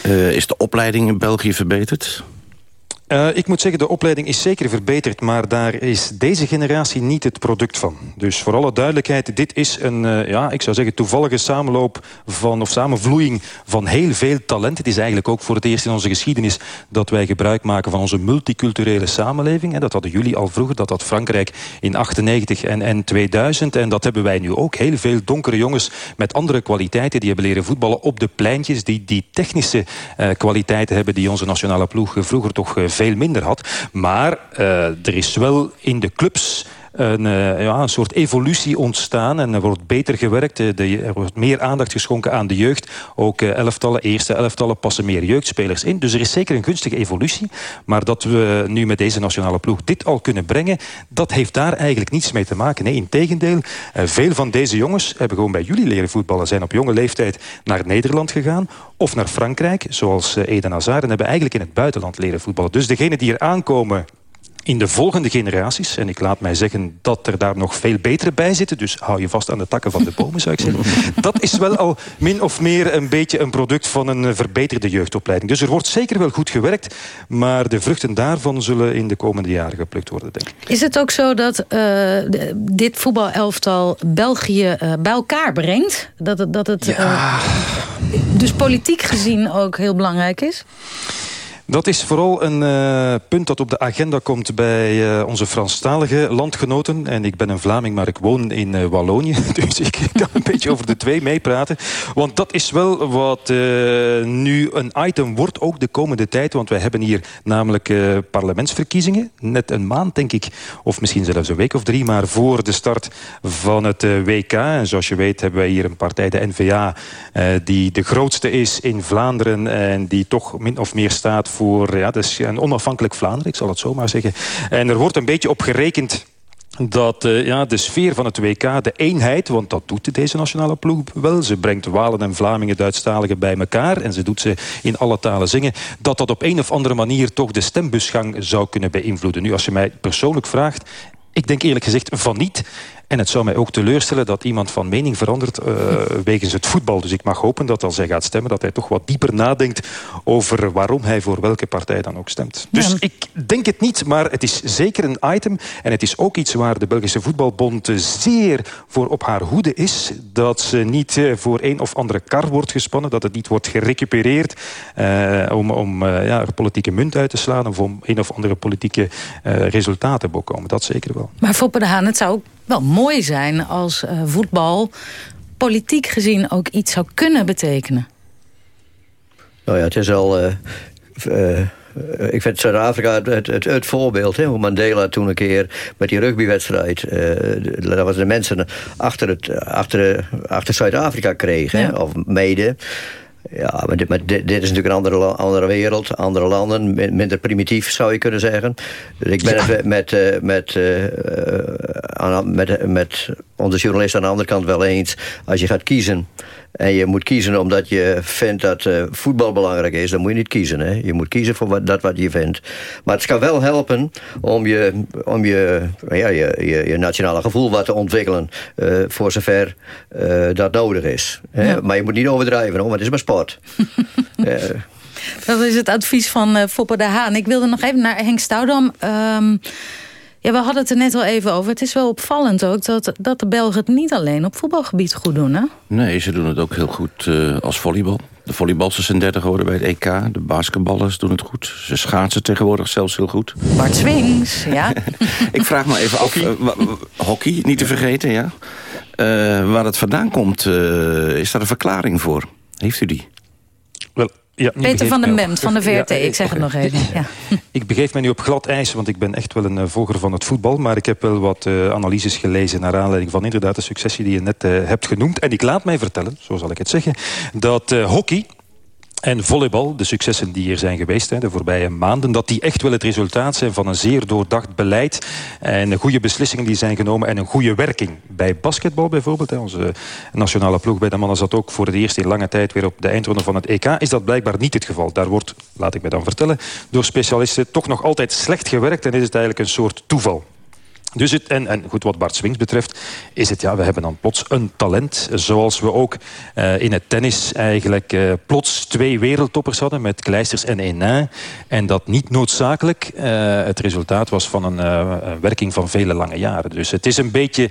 Uh, is de opleiding in België verbeterd? Uh, ik moet zeggen, de opleiding is zeker verbeterd... maar daar is deze generatie niet het product van. Dus voor alle duidelijkheid, dit is een, uh, ja, ik zou zeggen... toevallige samenloop van, of samenvloeiing van heel veel talent. Het is eigenlijk ook voor het eerst in onze geschiedenis... dat wij gebruik maken van onze multiculturele samenleving. En dat hadden jullie al vroeger, dat had Frankrijk in 98 en, en 2000. En dat hebben wij nu ook. Heel veel donkere jongens met andere kwaliteiten... die hebben leren voetballen op de pleintjes... die, die technische uh, kwaliteiten hebben die onze nationale ploeg vroeger toch veel minder had. Maar uh, er is wel in de clubs een, uh, ja, een soort evolutie ontstaan. En er wordt beter gewerkt. De, er wordt meer aandacht geschonken aan de jeugd. Ook elftallen, eerste elftallen passen meer jeugdspelers in. Dus er is zeker een gunstige evolutie. Maar dat we nu met deze nationale ploeg dit al kunnen brengen... dat heeft daar eigenlijk niets mee te maken. Nee, integendeel, veel van deze jongens hebben gewoon bij jullie leren voetballen. Zijn op jonge leeftijd naar Nederland gegaan of naar Frankrijk, zoals Eden Hazard... en hebben eigenlijk in het buitenland leren voetballen. Dus degenen die er aankomen in de volgende generaties, en ik laat mij zeggen dat er daar nog veel betere bij zitten, dus hou je vast aan de takken van de bomen, zou ik zeggen. Dat is wel al min of meer een beetje een product van een verbeterde jeugdopleiding. Dus er wordt zeker wel goed gewerkt, maar de vruchten daarvan zullen in de komende jaren geplukt worden, denk ik. Is het ook zo dat uh, dit voetbalelftal België uh, bij elkaar brengt? Dat het, dat het ja. uh, dus politiek gezien ook heel belangrijk is? Dat is vooral een uh, punt dat op de agenda komt bij uh, onze Franstalige landgenoten. En ik ben een Vlaming, maar ik woon in uh, Wallonië. Dus ik kan een beetje over de twee meepraten. Want dat is wel wat nu een item wordt, ook de komende tijd. Want wij hebben hier namelijk parlementsverkiezingen. Net een maand, denk ik. Of misschien zelfs een week of drie. Maar voor de start van het WK. En zoals je weet hebben wij hier een partij, de N-VA... die de grootste is in Vlaanderen. En die toch min of meer staat ja, dus een onafhankelijk Vlaanderen, ik zal het zo maar zeggen. En er wordt een beetje op gerekend dat uh, ja, de sfeer van het WK, de eenheid... want dat doet deze nationale ploeg wel. Ze brengt Walen en Vlamingen, Duitsstaligen bij elkaar... en ze doet ze in alle talen zingen... dat dat op een of andere manier toch de stembusgang zou kunnen beïnvloeden. Nu, als je mij persoonlijk vraagt... Ik denk eerlijk gezegd van niet. En het zou mij ook teleurstellen dat iemand van mening verandert uh, wegens het voetbal. Dus ik mag hopen dat als hij gaat stemmen... dat hij toch wat dieper nadenkt over waarom hij voor welke partij dan ook stemt. Dus ik denk het niet, maar het is zeker een item. En het is ook iets waar de Belgische Voetbalbond zeer voor op haar hoede is. Dat ze niet uh, voor een of andere kar wordt gespannen. Dat het niet wordt gerecupereerd uh, om, om ja, politieke munt uit te slaan... of om een of andere politieke resultaten te bekomen. Dat zeker wel. Maar Foppe de Haan, het zou wel mooi zijn als uh, voetbal politiek gezien ook iets zou kunnen betekenen. Nou ja, het is al... Uh, uh, ik vind Zuid-Afrika het, het, het, voorbeeld. Hè, hoe Mandela toen een keer met die rugbywedstrijd... Uh, dat was de mensen achter, het, achter, achter Zuid-Afrika kregen. Ja. Of mede. Ja, maar dit, maar dit, dit, is natuurlijk een andere, andere wereld, andere landen, minder primitief zou je kunnen zeggen. Dus ik ben ja. het met, met, met, uh, met, met onze journalist aan de andere kant wel eens. Als je gaat kiezen en je moet kiezen omdat je vindt dat uh, voetbal belangrijk is... dan moet je niet kiezen. Hè? Je moet kiezen voor wat, dat wat je vindt. Maar het kan wel helpen om je, om je, ja, je, je, je nationale gevoel wat te ontwikkelen... Uh, voor zover uh, dat nodig is. Hè? Ja. Maar je moet niet overdrijven, hoor, want het is maar sport. dat is het advies van Foppe de Haan. Ik wilde nog even naar Henk Stoudam... Um, ja, we hadden het er net al even over. Het is wel opvallend ook dat, dat de Belgen het niet alleen op voetbalgebied goed doen, hè? Nee, ze doen het ook heel goed uh, als volleybal. De volleyballers zijn 30 geworden bij het EK. De basketballers doen het goed. Ze schaatsen tegenwoordig zelfs heel goed. Bart Swings, ja. Ik vraag me even af... Uh, hockey, niet te vergeten, ja. Uh, waar het vandaan komt, is daar een verklaring voor? Heeft u die? Ja, Peter van den Memt van de VRT, ja, ik zeg het nog even. Ja. Ik begeef mij nu op glad ijs, want ik ben echt wel een uh, volger van het voetbal. Maar ik heb wel wat uh, analyses gelezen naar aanleiding van inderdaad de successie die je net uh, hebt genoemd. En ik laat mij vertellen, zo zal ik het zeggen, dat hockey en volleybal, de successen die er zijn geweest hè, de voorbije maanden... dat die echt wel het resultaat zijn van een zeer doordacht beleid... en goede beslissingen die zijn genomen en een goede werking. Bij basketbal bijvoorbeeld, onze nationale ploeg bij de mannen... zat ook voor het eerst in lange tijd weer op de eindronde van het EK... is dat blijkbaar niet het geval. Daar wordt, laat ik me dan vertellen... door specialisten toch nog altijd slecht gewerkt... en is het eigenlijk een soort toeval. Dus het, en, en goed, wat Bart Swings betreft, is het ja, we hebben dan plots een talent. Zoals we ook uh, in het tennis eigenlijk uh, plots twee wereldtoppers hadden met Kleisters en Enin. En dat niet noodzakelijk uh, het resultaat was van een, een, werking van vele lange jaren. Dus het is een beetje,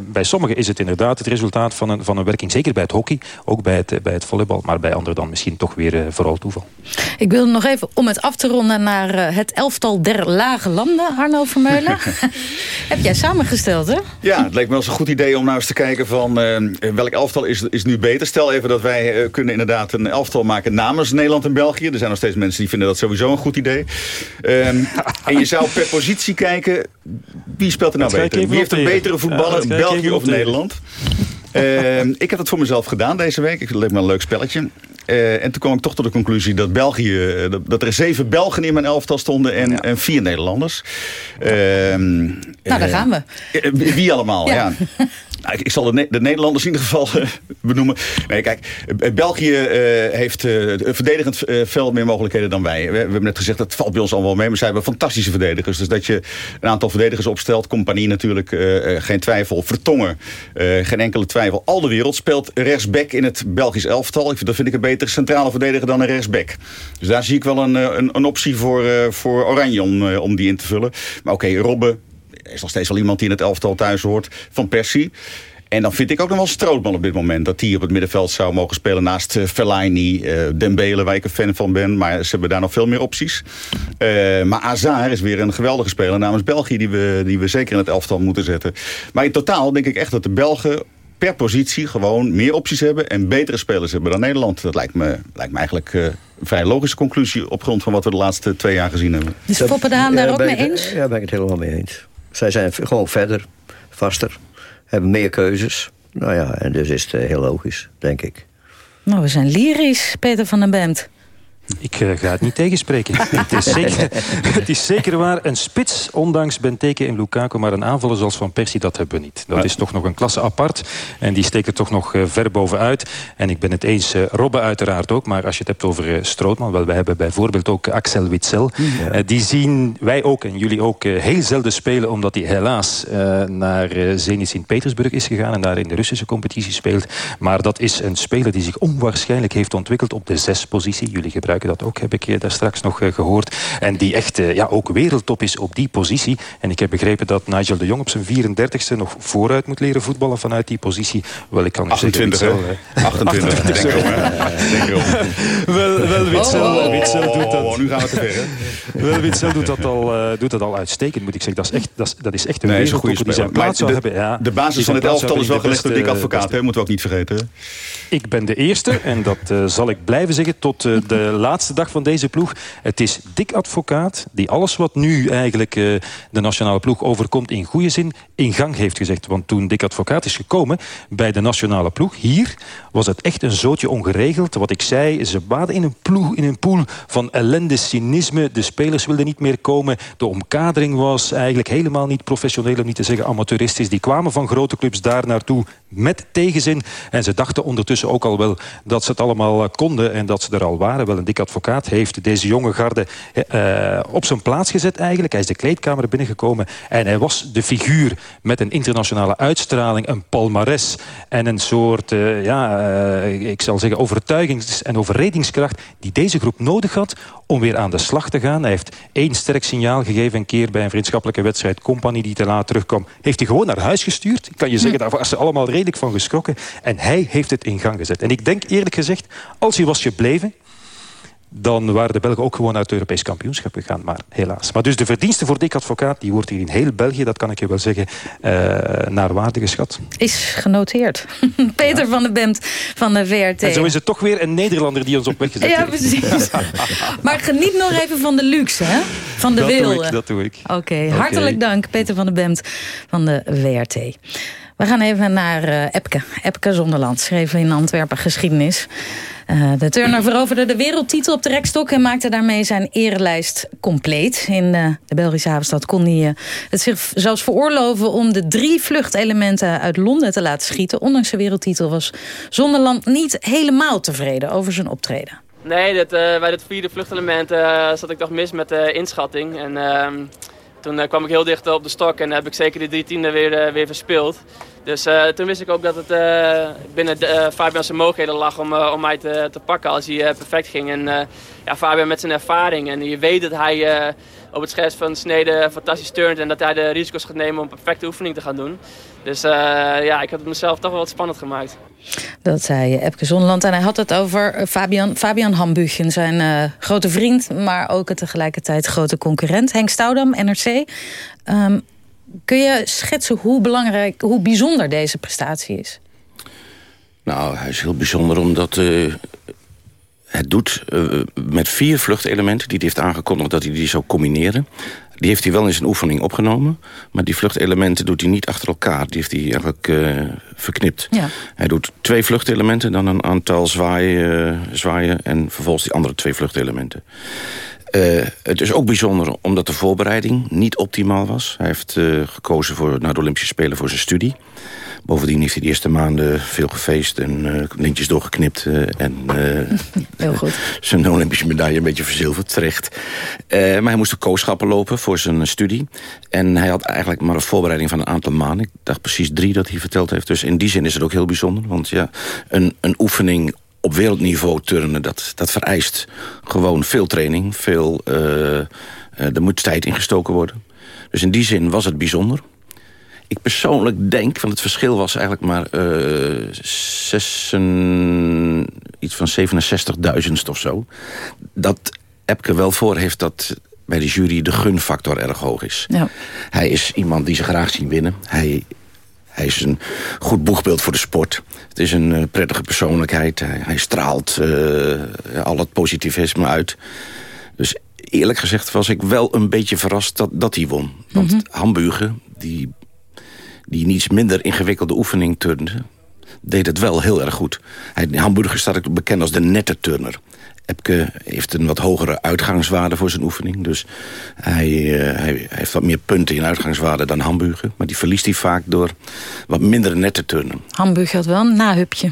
bij sommigen is het inderdaad het resultaat van een, van een werking. Zeker bij het hockey, ook bij het, bij het volleybal. Maar bij anderen dan misschien toch weer vooral toeval. Ik wil nog even, om het af te ronden, naar het elftal der lage landen, Arno Vermeulen. Heb jij samengesteld, hè? Ja, het leek me wel eens een goed idee om nou eens te kijken van uh, welk elftal is, is nu beter. Stel even dat wij uh, kunnen inderdaad een elftal maken namens Nederland en België. Er zijn nog steeds mensen die vinden dat sowieso een goed idee. Um, en je zou per positie kijken, wie speelt er nou beter? Wie heeft een betere voetballer, ja, België of Nederland? Uh, ik heb dat voor mezelf gedaan deze week. Ik leek me een leuk spelletje. Uh, en toen kwam ik toch tot de conclusie dat België... Uh, dat er zeven Belgen in mijn elftal stonden en, ja. en vier Nederlanders. Uh, nou, daar gaan we. Wie allemaal, ja. ja. Nou, ik, zal de, de, Nederlanders in ieder geval uh, benoemen. Nee, kijk, België uh, heeft uh, verdedigend veel meer mogelijkheden dan wij. We, hebben net gezegd, dat valt bij ons allemaal mee. Maar zij hebben fantastische verdedigers. Dus dat je een aantal verdedigers opstelt. Compagnie natuurlijk, geen twijfel. Vertongen, geen enkele twijfel. Al de wereld speelt rechtsback in het Belgisch elftal. Dat vind ik een betere centrale verdediger dan een rechtsback. Dus daar zie ik wel een, een, een optie voor, voor Oranje om, om die in te vullen. Maar oké, Robben er is nog steeds wel iemand die in het elftal thuis hoort. Van Persie. En dan vind ik ook nog wel Strootman op dit moment. Dat die op het middenveld zou mogen spelen naast uh, Fellaini, uh, Dembele, waar ik een fan van ben. Maar ze hebben daar nog veel meer opties. Uh, maar Azar is weer een geweldige speler namens België... Die we, die we zeker in het elftal moeten zetten. Maar in totaal denk ik echt dat de Belgen per positie gewoon meer opties hebben... en betere spelers hebben dan Nederland. Dat lijkt me, lijkt me eigenlijk een vrij logische conclusie... op grond van wat we de laatste twee jaar gezien hebben. Is Foppe de Haan daar ook mee eens? Ja, daar ben ik het helemaal mee eens. Zij zijn gewoon verder, vaster, hebben meer keuzes. Nou ja, en dus is het heel logisch, denk ik. Nou, we zijn lyrisch, Peter van den Bemt. Ik uh, ga het niet tegenspreken. het, is zeker, het is zeker waar. Een spits, ondanks Benteke en Lukaku... maar een aanvaller zoals Van Persie, dat hebben we niet. Dat is toch nog een klasse apart. En die steekt er toch nog uh, ver bovenuit. En ik ben het eens, uh, Robbe uiteraard ook. Maar als je het hebt over Strootman... wel, we hebben bijvoorbeeld ook Axel Witsel. Ja. die zien wij ook en jullie ook heel zelden spelen... omdat hij helaas naar Zenit Sint-Petersburg is gegaan... en daar in de Russische competitie speelt. Maar dat is een speler die zich onwaarschijnlijk heeft ontwikkeld... op de zespositie. Jullie gebruiken dat ook, heb ik daar straks nog gehoord. En die echt ja, ook wereldtop is op die positie. En ik heb begrepen dat Nigel de Jong op zijn 34ste nog vooruit moet leren voetballen vanuit die positie. Wel, ik kan 28, zeggen, Witzel, 28, 28 denk ik wel, wel, Witzel, oh, Witzel doet dat... Oh, nu gaan we te ver? Wel, Witzel doet dat, al, uh, doet dat al uitstekend, moet ik zeggen. Dat is echt, dat is, dat is echt een nee, wereldtop die zijn plaats zou de, hebben. Ja, de basis van het elftal is wel gelegd door Dick Advocaat, hè? moeten we ook niet vergeten. Ik ben de eerste, en dat uh, zal ik blijven zeggen tot uh, de laatste dag van deze ploeg. Het is Dick Advocaat die alles wat nu eigenlijk uh, de nationale ploeg overkomt in goede zin in gang heeft gezegd. Want toen Dick Advocaat is gekomen bij de nationale ploeg hier was het echt een zootje ongeregeld. Wat ik zei, ze baden in een, ploeg, in een pool van ellende, cynisme. De spelers wilden niet meer komen. De omkadering was eigenlijk helemaal niet professioneel, om niet te zeggen amateuristisch. Die kwamen van grote clubs daar naartoe met tegenzin. En ze dachten ondertussen ook al wel dat ze het allemaal konden en dat ze er al waren. Wel, een dik advocaat heeft deze jonge garde uh, op zijn plaats gezet eigenlijk. Hij is de kleedkamer binnengekomen en hij was de figuur met een internationale uitstraling, een palmares en een soort, uh, ja, uh, ik zal zeggen, overtuigings- en overredingskracht die deze groep nodig had om weer aan de slag te gaan. Hij heeft één sterk signaal gegeven een keer bij een vriendschappelijke wedstrijd. Compagnie die te laat terugkwam. Heeft hij gewoon naar huis gestuurd. Ik kan je zeggen, daar waren ze allemaal redelijk van geschrokken. En hij heeft het in gang gezet. En ik denk eerlijk gezegd, als hij was gebleven dan waren de Belgen ook gewoon uit het Europees kampioenschap gegaan. Maar helaas. Maar dus de verdienste voor Dick Advocaat... die wordt hier in heel België, dat kan ik je wel zeggen... Uh, naar waarde geschat. Is genoteerd. Peter ja. van de Bemt van de VRT. En zo is het toch weer een Nederlander die ons op weg gezet ja, heeft. precies. maar geniet nog even van de luxe, hè? Van de dat wilde. Doe ik, dat doe ik. Oké, okay, okay. hartelijk dank Peter van de Bemt van de VRT. We gaan even naar uh, Epke. Epke Zonderland schreef in Antwerpen geschiedenis. Uh, de turner veroverde de wereldtitel op de rekstok... en maakte daarmee zijn erelijst compleet. In uh, de Belgische havenstad kon hij het zich zelfs veroorloven... om de drie vluchtelementen uit Londen te laten schieten. Ondanks de wereldtitel was Zonderland niet helemaal tevreden over zijn optreden. Nee, bij het vierde vluchtelement zat ik toch mis met de inschatting. En ehm, toen kwam ik heel dicht op de stok en heb ik zeker de drie tienden weer, weer verspeeld. Dus uh, toen wist ik ook dat het binnen uh, Fabian zijn mogelijkheden lag om, om mij te, te pakken als hij perfect ging. En ja, Fabian met zijn ervaring en je weet dat hij op het scherp van snede fantastisch turnt en dat hij de risico's gaat nemen om een perfecte oefening te gaan doen. Dus ja, ik heb het mezelf toch wel wat spannend gemaakt. Dat zei Epke Zonland en hij had het over Fabian, Fabian Hambuchen, zijn grote vriend, maar ook tegelijkertijd grote concurrent. Henk Stoudam, NRC. Um, Kun je schetsen hoe belangrijk, hoe bijzonder deze prestatie is? Nou, hij is heel bijzonder omdat uh, het doet met vier vluchtelementen... die hij heeft aangekondigd dat hij die zou combineren. Die heeft hij wel in zijn oefening opgenomen. Maar die vluchtelementen doet hij niet achter elkaar. Die heeft hij eigenlijk uh, verknipt. Ja. Hij doet twee vluchtelementen, dan een aantal zwaaien, zwaaien... en vervolgens die andere twee vluchtelementen. Uh, het is ook bijzonder omdat de voorbereiding niet optimaal was. Hij heeft uh, gekozen voor, naar de Olympische Spelen voor zijn studie. Bovendien heeft hij de eerste maanden veel gefeest en uh, lintjes doorgeknipt. en Heel goed. zijn Olympische medaille een beetje verzilverd, terecht. maar hij moest de kooschappen lopen voor zijn studie. En hij had eigenlijk maar een voorbereiding van een aantal maanden. Ik dacht precies drie dat hij verteld heeft. Dus in die zin is het ook heel bijzonder. Want ja, een, een oefening op wereldniveau turnen, dat, dat vereist gewoon veel training. Veel, uh, er moet tijd ingestoken worden. Dus in die zin was het bijzonder. Ik persoonlijk denk, want het verschil was eigenlijk maar uh, iets van 67.000 of zo. Dat Epke wel voor heeft dat bij de jury de gunfactor erg hoog is. Ja. Hij is iemand die ze graag zien winnen. Hij hij is een goed boegbeeld voor de sport. Het is een uh, prettige persoonlijkheid. Hij, hij straalt uh, al het positivisme uit. Dus eerlijk gezegd was ik wel een beetje verrast dat, dat hij won. Want mm -hmm. Hamburger, die, die niets minder ingewikkelde oefening turnde... deed het wel heel erg goed. Hij, Hamburger staat ook bekend als de nette turner. Epke heeft een wat hogere uitgangswaarde voor zijn oefening. Dus hij, uh, hij heeft wat meer punten in uitgangswaarde dan Hamburger. Maar die verliest hij vaak door wat minder nette turnen. Hamburger had wel een nahupje.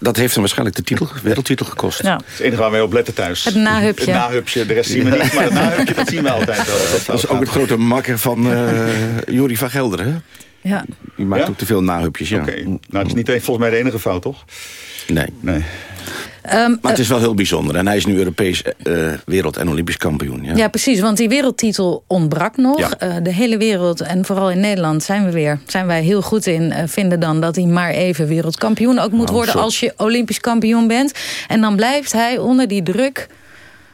Dat heeft hem waarschijnlijk de titel, wereldtitel gekost. Ja. Het is het enige waar wij op letten thuis. Het nahupje. Het nahupje, de rest zien we niet. Maar het nahupje, dat zien we altijd wel. Dat, dat is ook het grote makker van uh, Jori van Gelder, hè? Ja. Die maakt ja? ook te veel nahupjes, ja. Oké, okay. nou, het is niet volgens mij de enige fout, toch? Nee. Nee. Um, maar het is wel heel bijzonder. En hij is nu Europees uh, wereld- en olympisch kampioen. Ja. ja, precies. Want die wereldtitel ontbrak nog. Ja. Uh, de hele wereld, en vooral in Nederland, zijn we weer. Zijn wij heel goed in. Uh, vinden dan dat hij maar even wereldkampioen ook moet Oh, worden... als je olympisch kampioen bent. En dan blijft hij onder die druk...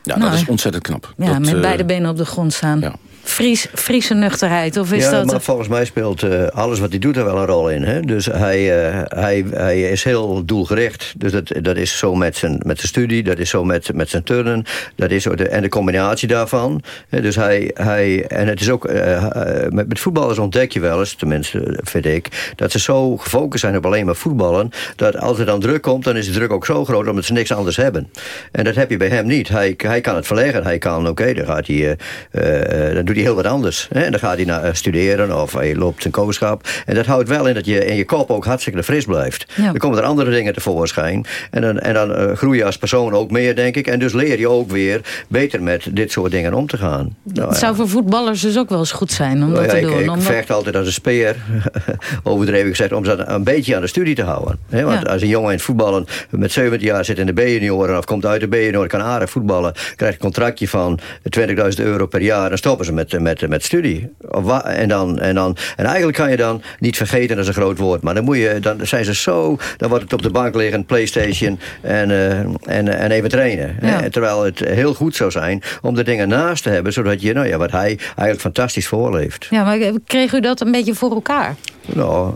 Ja, Nou, dat is ontzettend knap. Ja, dat, met eh, beide benen op de grond staan. ja. Fries, Friese nuchterheid, of is ja, dat... maar volgens mij speelt eh, alles wat hij doet er wel een rol in. Hè? Dus hij, eh, hij, hij is heel doelgericht. Dus dat, dat is zo met zijn, met zijn studie, dat is zo met, met zijn turnen. Dat is zo de, en de combinatie daarvan. Hè? Dus hij, hij, en het is ook... eh, met, met voetballers ontdek je wel eens, tenminste vind ik... dat ze zo gefocust zijn op alleen maar voetballen... dat als er dan druk komt, dan is de druk ook zo groot... omdat ze niks anders hebben. En dat heb je bij hem niet. Hij, hij kan het verleggen. Hij kan, oké, dan gaat hij... dan doet hij heel wat anders. Hè? En dan gaat hij naar eh, studeren of hij loopt zijn kooschap. En dat houdt wel in dat je in je kop ook hartstikke fris blijft. Ja. Dan komen er andere dingen tevoorschijn. En dan, en dan eh, groei je als persoon ook meer, denk ik. En dus leer je ook weer beter met dit soort dingen om te gaan. Nou, Het zou voor voetballers dus ook wel eens goed zijn om nou dat ja, te ik, doen. ik omdat- vecht altijd als een speer, overdreven gezegd, om ze een beetje aan de studie te houden. Hè, want als een jongen in het voetballen met 17 jaar zit in de B-junioren of komt uit de B-junioren, kan aardig voetballen, krijgt een contractje van 20.000 euro per jaar, dan stoppen ze met, met, met studie. Of wa- En, dan, en, dan, en eigenlijk kan je dan niet vergeten, dat is een groot woord, maar dan, moet je, dan zijn ze zo, dan wordt het op de bank liggen, Playstation en, eh, en, en even trainen. Ja. hè. Terwijl het heel goed zou zijn om de dingen naast te hebben, zodat je, nou ja, wat hij eigenlijk fantastisch voorleeft. Ja, maar kreeg u dat een beetje voor elkaar? Nou,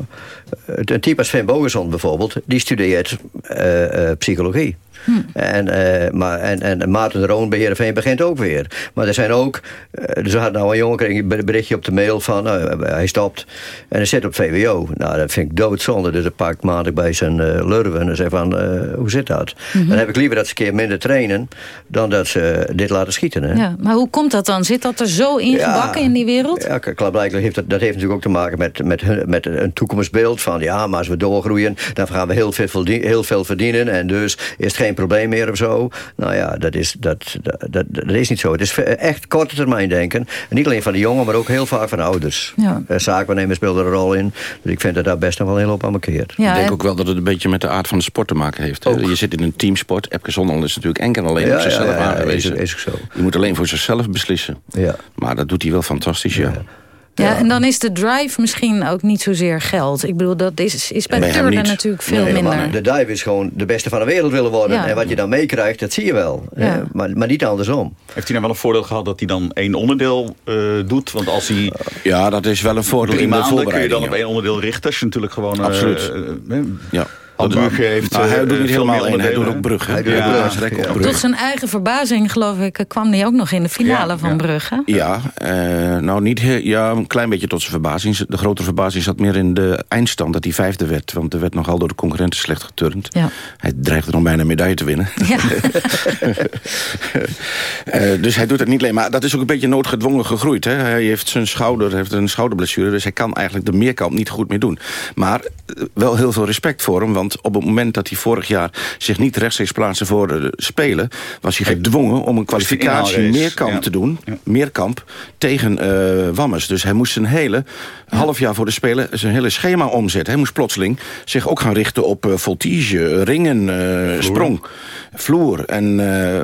een type als Sven Bogerson bijvoorbeeld, die studeert eh, eh, psychologie. En, eh, maar, en, en Maarten de Roon bij Heerenveen begint ook weer. Maar er zijn ook... eh, dus we hadden nou een jongen kreeg een berichtje op de mail van... nou, hij stopt en hij zit op VWO. Nou, dat vind ik doodzonde. Dus dan pak ik maandag bij zijn eh lurven en zeg van... eh, hoe zit dat? Mhm. Dan heb ik liever dat ze een keer minder trainen... dan dat ze dit laten schieten. Hè? Ja, maar hoe komt dat dan? Zit dat er zo ingebakken in die wereld? Ja, klaarblijkelijk heeft dat, dat heeft natuurlijk ook te maken met, met, met een toekomstbeeld van ja, maar als we doorgroeien, dan gaan we heel veel, heel veel verdienen en dus is het geen probleem meer of zo. Nou ja, dat is, dat, dat, dat, dat is niet zo. Het is echt korte termijn denken. En niet alleen van de jongen, maar ook heel vaak van de ouders. Ja. Eh, Zaakwaarnemer speelt er een rol in. Dus ik vind dat daar best nog wel heel op aan markeert. Ja, ik denk en- ook wel dat het een beetje met de aard van de sport te maken heeft. Je zit in een teamsport. Epke Zonderland is natuurlijk enkel en alleen Ja, op zichzelf ja, ja, aangewezen. is- is ook zo. Je moet alleen voor zichzelf beslissen. Ja. Maar dat doet hij wel fantastisch, ja. Ja, en dan is de drive misschien ook niet zozeer geld. Ik bedoel, dat is, is bij, bij turnen natuurlijk veel nee, minder. De drive is gewoon de beste van de wereld willen worden. En wat je dan meekrijgt, dat zie je wel. Ja. Maar, maar niet andersom. Heeft hij nou wel een voordeel gehad dat hij dan één onderdeel uh, doet? Want als hij... Ja, dat is wel een voordeel in de voorbereiding. kun je dan op één onderdeel richten. Als je natuurlijk gewoon... Absoluut. Uh, ja. Brugge heeft... Nou, hij uh, doet niet helemaal één, hij doet ook Brugge. Hij doet ja, ja. Tot zijn eigen verbazing, geloof ik, kwam hij ook nog in de finale ja, van Brugge. Ja, uh, nou niet heel, ja, een klein beetje tot zijn verbazing. De grotere verbazing zat meer in de eindstand, dat hij vijfde werd. Want er werd nogal door de concurrenten slecht geturnd. Ja. Hij dreigde nog bijna een medaille te winnen. Ja. uh, dus hij doet het niet alleen. Maar dat is ook een beetje noodgedwongen gegroeid. Hè. Hij heeft zijn schouder, heeft een schouderblessure. Dus hij kan eigenlijk de meerkant niet goed meer doen. Maar wel heel veel respect voor hem. Want op het moment dat hij vorig jaar zich niet rechtstreeks plaatste voor de Spelen... was hij gedwongen om een kwalificatie meerkamp ja. te doen. Ja. Meerkamp tegen uh, Wammes. Dus hij moest zijn hele half jaar voor de Spelen zijn hele schema omzetten. Hij moest plotseling zich ook gaan richten op uh, voltige, ringen, uh, sprong, vloer. En,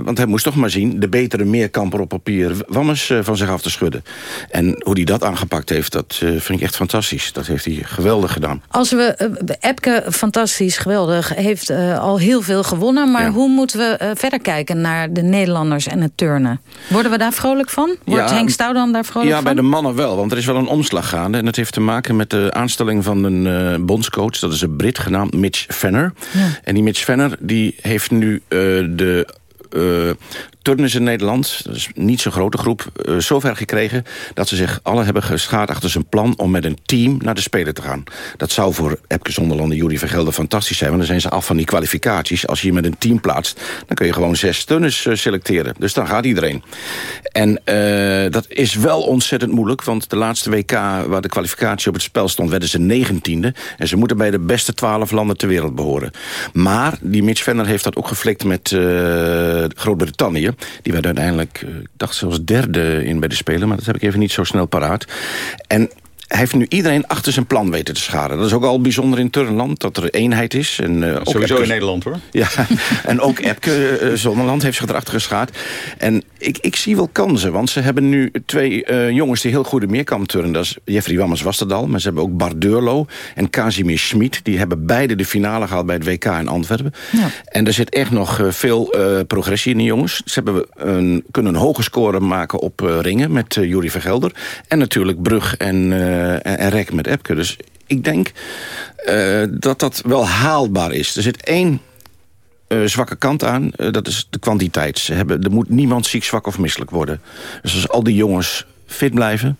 want hij moest toch maar zien de betere meerkamper op papier Wammes van zich af te schudden. En hoe hij dat aangepakt heeft, dat vind ik echt fantastisch. Dat heeft hij geweldig gedaan. Als we Epke, fantastisch, geweldig, heeft uh, al heel veel gewonnen. Maar ja. hoe moeten we uh, verder kijken naar de Nederlanders en het turnen? Worden we daar vrolijk van? Wordt ja, Henk Stoudan daar vrolijk ja, van? Ja, bij de mannen wel. Want er is wel een omslag gaande. En dat heeft te maken met de aanstelling van een uh, bondscoach. Dat is een Brit genaamd Mitch Venner. Ja. En die Mitch Venner die heeft nu de turners in Nederland, dat is niet zo'n grote groep, uh, zover gekregen... dat ze zich alle hebben geschaard achter zijn plan om met een team naar de Spelen te gaan. Dat zou voor Epke Zonderland en Jury Vergelder fantastisch zijn... want dan zijn ze af van die kwalificaties. Als je je met een team plaatst, dan kun je gewoon zes turners uh, selecteren. Dus dan gaat iedereen. En uh, dat is wel ontzettend moeilijk, want de laatste WK... waar de kwalificatie op het spel stond, werden ze negentiende... en ze moeten bij de beste twaalf landen ter wereld behoren. Maar die Mitch Venner heeft dat ook geflikt met Groot-Brittannië... Die werd uiteindelijk, ik dacht zelfs derde in bij de Spelen... maar dat heb ik even niet zo snel paraat. En heeft nu iedereen achter zijn plan weten te scharen. Dat is ook al bijzonder in Turnland, dat er eenheid is. En, uh, Sowieso Epke, in Nederland, hoor. Ja, en ook Epke uh, Zonderland heeft zich erachter geschaard. En ik, ik zie wel kansen, want ze hebben nu twee uh, jongens... die heel goede meerkamp turnen. Dat is Jeffrey Wammers was dat al, maar ze hebben ook Bart Deurlo... en Casimir Schmid. Die hebben beide de finale gehaald bij het WK in Antwerpen. Ja. En er zit echt nog veel progressie in die jongens. Ze hebben een, kunnen een hoge score maken op ringen met Jury Vergelder. En natuurlijk Brug en... En, en Rek met Epke. Dus ik denk uh, dat dat wel haalbaar is. Er zit één uh, zwakke kant aan, dat is de kwantiteit. Ze hebben, er moet niemand ziek, zwak of misselijk worden. Dus als al die jongens fit blijven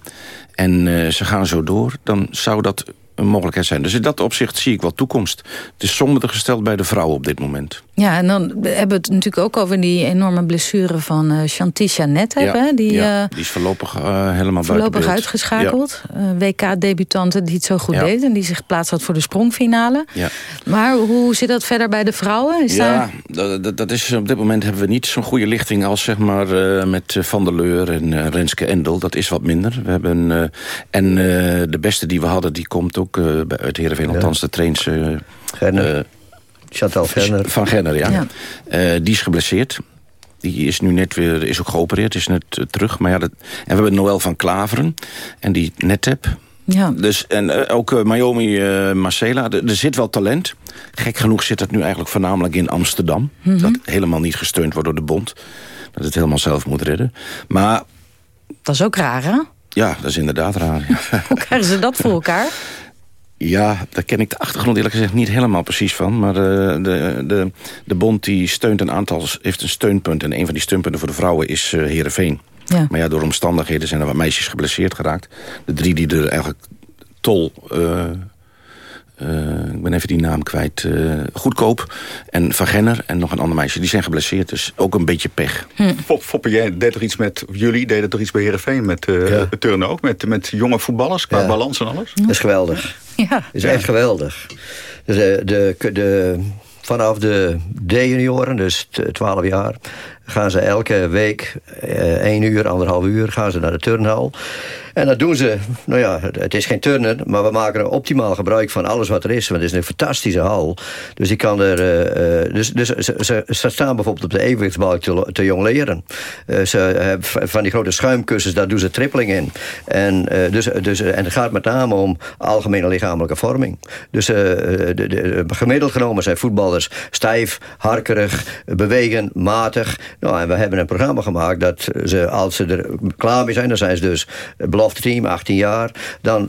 en ze gaan zo door... dan zou dat een mogelijkheid zijn. Dus in dat opzicht zie ik wel toekomst. Het is somber gesteld bij de vrouwen op dit moment. Ja, en dan hebben we het natuurlijk ook over die enorme blessure van uh, Shantisha Net. Ja, die, ja, uh, die is voorlopig uh, helemaal voorlopig uitgeschakeld. Ja. WK-debutante die het zo goed Ja. deed... en die zich geplaatst had voor de sprongfinale. Ja. Maar hoe zit dat verder bij de vrouwen? Is ja, daar... dat, dat, is, op dit moment hebben we niet zo'n goede lichting... als zeg maar eh, met Van der Leur en eh, Renske Endel. Dat is wat minder. We hebben, eh, en eh, de beste die we hadden, die komt ook eh, bij- uit Heerenveen. Althans, de trains... Chantal Gerner. Van Gerner, ja. Ja. Eh, die is geblesseerd. Die is nu net weer, is ook geopereerd, is net eh, terug. Maar ja, dat, en we hebben Noël van Klaveren. En die Netep. Ja. Dus, en eh, ook eh, Marcela. Er zit wel talent. Gek genoeg zit het nu eigenlijk voornamelijk in Amsterdam. Mhm. Dat helemaal niet gesteund wordt door de bond. Dat het helemaal zelf moet redden. Maar Dat is ook raar, hè? ja, dat is inderdaad raar. ja. Hoe krijgen ze dat voor elkaar? Ja, daar ken ik de achtergrond eerlijk gezegd niet helemaal precies van. Maar eh, de, de, de bond die steunt een aantal, heeft een steunpunt. En een van die steunpunten voor de vrouwen is eh Heerenveen. Ja. Maar ja, door omstandigheden zijn er wat meisjes geblesseerd geraakt. De drie die er eigenlijk tol... eh, ik ben even die naam kwijt. eh, goedkoop en Van Genner en nog een ander meisje. Die zijn geblesseerd, dus ook een beetje pech. Fop, Foppe, jij deed er iets met, jullie deden er iets bij Heerenveen met eh Ja. turnen ook, met, met jonge voetballers qua Ja. balans en alles. Dat is geweldig. Ja. Dat is echt geweldig. Dus, eh, de, de, vanaf de D-junioren, dus t- 12 jaar... gaan ze elke week uh, één uur, anderhalf uur... gaan ze naar de turnhal. En dat doen ze, nou ja, het is geen turnen... maar we maken optimaal gebruik van alles wat er is. Want het is een fantastische hal. Dus ik kan er... Uh, dus dus ze, staan bijvoorbeeld op de evenwichtsbalk te, jong leren. Ze van die grote schuimkussens, daar doen ze trippeling in. En, dus, dus, en het gaat met name om algemene lichamelijke vorming. Dus de, de, gemiddeld genomen zijn voetballers stijf, harkerig, bewegen, matig. Nou, en we hebben een programma gemaakt dat ze, als ze er klaar mee zijn... dan zijn ze dus team, 18 jaar... dan,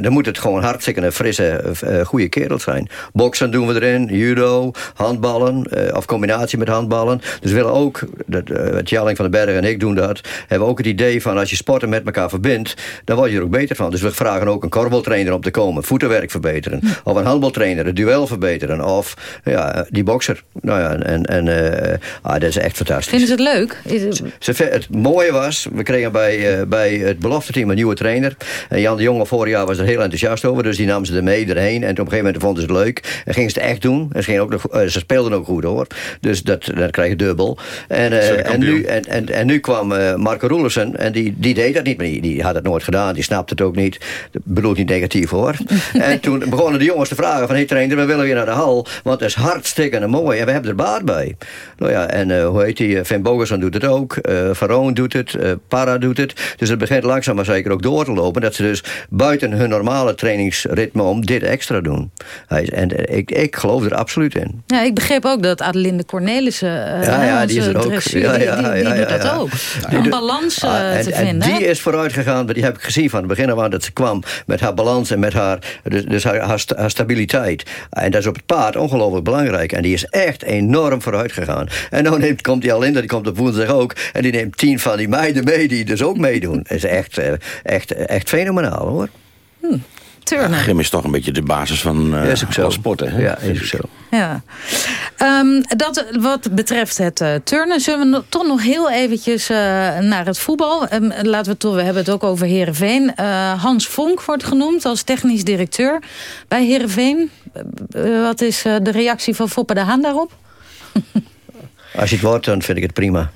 dan moet het gewoon hartstikke een frisse, uh, goede kerel zijn. Boksen doen we erin, judo, handballen... Uh, of combinatie met handballen. Dus we willen ook, dat, Tjalling van den Berg en ik doen dat... hebben ook het idee van als je sporten met elkaar verbindt... dan word je er ook beter van. Dus we vragen ook een korfbaltrainer om te komen. Voetenwerk verbeteren. Of een handbaltrainer, het duel verbeteren. Of ja, die bokser. Nou ja, en, en ah, dat is echt fantastisch. Vinden ze het leuk? Het, het mooie was, we kregen bij, bij het belofte team nieuwe trainer. En Jan de Jonge vorig jaar was er heel enthousiast over. Dus die nam ze er mee erheen. En op een gegeven moment vonden ze het leuk. En gingen ze het echt doen. En ze, ook nog, uh, ze speelden ook goed hoor. Dus dat, dat krijg je dubbel. En, uh, en, nu, en, en, en nu kwam uh, Marco Roelersen. En die, die deed dat niet meer. Die, die had het nooit gedaan. Die snapte het ook niet. Dat bedoelt niet negatief hoor. en toen begonnen de jongens te vragen van... Hé hey, trainer, we willen weer naar de hal. Want het is hartstikke mooi. En we hebben er baat bij. Nou ja, en hoe heet die? Van Bogerson doet het ook. Uh, Faroon doet het. Para doet het. Dus het begint langzaam maar zeker ook door te lopen. Dat ze dus buiten hun normale trainingsritme om dit extra doen. En ik, ik geloof er absoluut in. Ja, ik begreep ook dat Adelinde Cornelissen... Uh, ja, ja, die is er ook. ja, ja, die, die, doet dat ook. Om een balans en, te vinden. En die is vooruit gegaan, die heb ik gezien van het begin af aan... dat ze kwam met haar balans en met haar, dus, dus haar, haar, stabiliteit. En dat is op het paard ongelooflijk belangrijk. En die is echt enorm vooruit gegaan. En dan neemt, komt die Alinda, die komt op woensdag ook... en die neemt tien van die meiden mee die dus ook meedoen. Dat is echt, uh, echt, echt fenomenaal hoor. Hm. Turnen. Gym is toch een beetje de basis van uh, ja, sporten. Hè? Ja, is ook zo. Ja. Um, dat wat betreft het uh, turnen... zullen we toch nog heel eventjes uh, naar het voetbal. Um, laten we, toch, we hebben het ook over Heerenveen. Hans Vonk wordt genoemd als technisch directeur bij Heerenveen. wat is de reactie van Foppe de Haan daarop? Als je het wordt, dan vind ik het prima.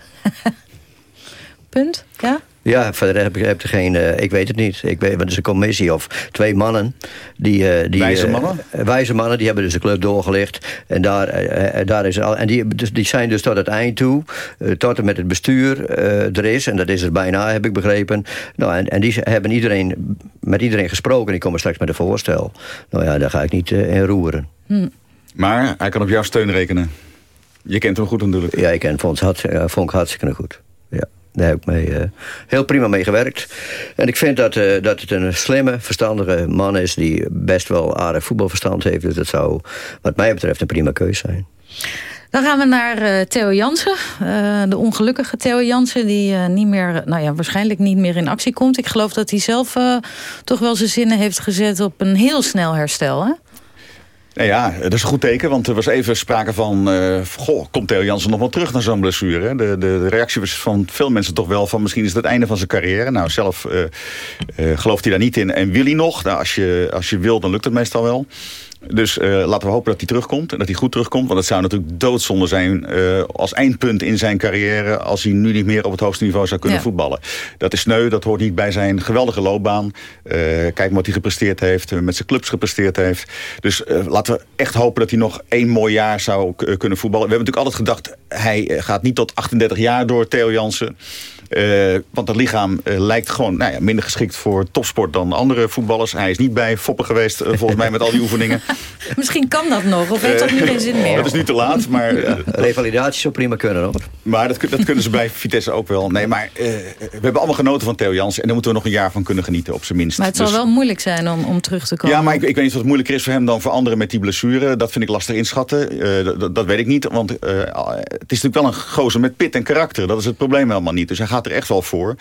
Punt, ja? Ja, verder heb ik, heb er geen... Uh, ik weet het niet. Ik weet, het is een commissie of twee mannen. Die, uh, die, wijze mannen? Uh, wijze mannen, die hebben dus de club doorgelicht. En, daar, daar is al, en die, dus, die zijn dus tot het eind toe, tot en met het bestuur er is. En dat is er bijna, heb ik begrepen. Nou, en, en die hebben iedereen, met iedereen gesproken. Die komen straks met een voorstel. Nou ja, daar ga ik niet in roeren. Hm. Maar hij kan op jouw steun rekenen. Je kent hem goed natuurlijk. Ja, ik ken Vonk hartstikke goed. Ja. Daar heb ik mee, uh, heel prima mee gewerkt. En ik vind dat, uh, dat het een slimme, verstandige man is... die best wel aardig voetbalverstand heeft. Dus dat zou wat mij betreft een prima keus zijn. Dan gaan we naar uh, Theo Jansen. de ongelukkige Theo Jansen die niet meer, nou ja, waarschijnlijk niet meer in actie komt. Ik geloof dat hij zelf toch wel zijn zinnen heeft gezet op een heel snel herstel. Hè? Nou ja, dat is een goed teken, want er was even sprake van... Uh, goh, komt Theo Jansen nog wel terug naar zo'n blessure? De, de, de, reactie was van veel mensen toch wel van... misschien is het het einde van zijn carrière. Nou, zelf uh, uh, gelooft hij daar niet in. En wil hij nog? Nou, als je, als je wil, dan lukt het meestal wel. Dus uh, laten we hopen dat hij terugkomt. En dat hij goed terugkomt. Want het zou natuurlijk doodzonde zijn uh, als eindpunt in zijn carrière... als hij nu niet meer op het hoogste niveau zou kunnen ja. voetballen. Dat is sneu, dat hoort niet bij zijn geweldige loopbaan. Uh, kijk wat hij gepresteerd heeft, met zijn clubs gepresteerd heeft. Dus laten we echt hopen dat hij nog één mooi jaar zou kunnen voetballen. We hebben natuurlijk altijd gedacht... hij gaat niet tot 38 jaar door, Theo Jansen. Uh, want het lichaam uh, lijkt gewoon nou ja, minder geschikt voor topsport dan andere voetballers. Hij is niet bij Foppen geweest, uh, volgens mij met al die oefeningen. Misschien kan dat nog, of heeft dat nu geen zin meer? Dat is nu te laat, maar... Revalidatie zou prima kunnen, hoor. Maar dat, dat kunnen ze bij Vitesse ook wel. Nee, maar we hebben allemaal genoten van Theo Jansen. En daar moeten we nog een jaar van kunnen genieten, op zijn minst. Maar het zal dus... wel moeilijk zijn om, om terug te komen. Ja, maar ik, ik weet niet wat moeilijker is voor hem dan voor anderen met die blessure. Dat vind ik lastig inschatten. Dat, dat, weet ik niet, want het is natuurlijk wel een gozer met pit en karakter. Dat is het probleem helemaal niet. Dus hij gaat er echt wel voor.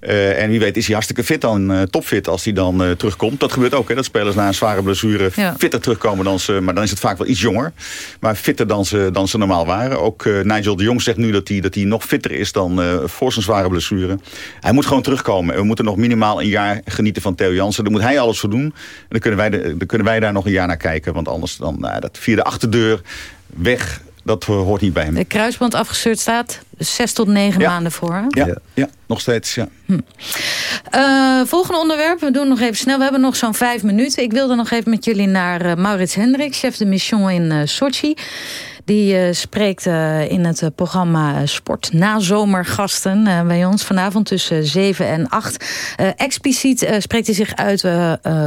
Uh, en wie weet is hij hartstikke fit dan, uh, topfit als hij dan uh, terugkomt. Dat gebeurt ook, hè, dat spelers na een zware blessure ja. fitter terugkomen dan ze... maar dan is het vaak wel iets jonger. Maar fitter dan ze, dan ze normaal waren. Ook Nigel de Jong zegt nu dat hij, dat hij nog fitter is dan voor zijn zware blessure. Hij moet gewoon terugkomen. En we moeten nog minimaal een jaar genieten van Theo Jansen. Daar moet hij alles voor doen. En dan kunnen wij, de, dan kunnen wij daar nog een jaar naar kijken. Want anders dan, nou, dat via de achterdeur weg dat hoort niet bij hem. De kruisband afgescheurd staat zes tot negen maanden voor. Hè? Ja, ja, nog steeds, ja. Hm. Uh, volgende onderwerp, we doen nog even snel. We hebben nog zo'n vijf minuten. Ik wilde nog even met jullie naar uh, Maurits Hendrik, chef de mission in uh, Sochi. Die uh, spreekt uh, in het uh, programma Sport na zomergasten bij ons vanavond tussen 7 en 8. expliciet spreekt hij zich uit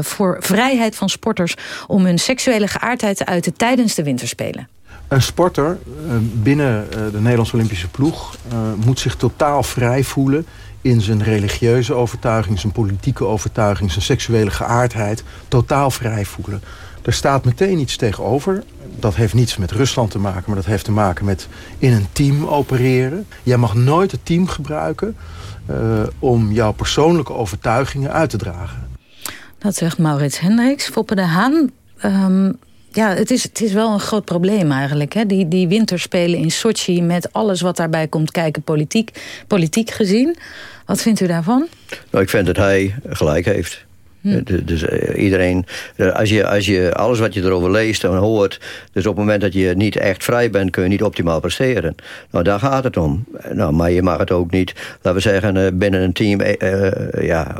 voor vrijheid van sporters om hun seksuele geaardheid te uiten tijdens de winterspelen. Een sporter binnen de Nederlandse Olympische ploeg moet zich totaal vrij voelen in zijn religieuze overtuiging, zijn politieke overtuiging, zijn seksuele geaardheid, totaal vrij voelen. Er staat meteen iets tegenover. Dat heeft niets met Rusland te maken, maar dat heeft te maken met in een team opereren. Jij mag nooit het team gebruiken om jouw persoonlijke overtuigingen uit te dragen. Dat zegt Maurits Hendricks. Foppe de Haan, um, ja, het is, het is wel een groot probleem eigenlijk. Hè? Die, die winterspelen in Sochi met alles wat daarbij komt kijken, politiek, politiek gezien. Wat vindt u daarvan? Nou, ik vind dat hij gelijk heeft. Hm. Dus iedereen, als je, als je alles wat je erover leest en hoort... dus op het moment dat je niet echt vrij bent... kun je niet optimaal presteren. Nou, daar gaat het om. Nou, maar je mag het ook niet, laten we zeggen, binnen een team... Uh, ja,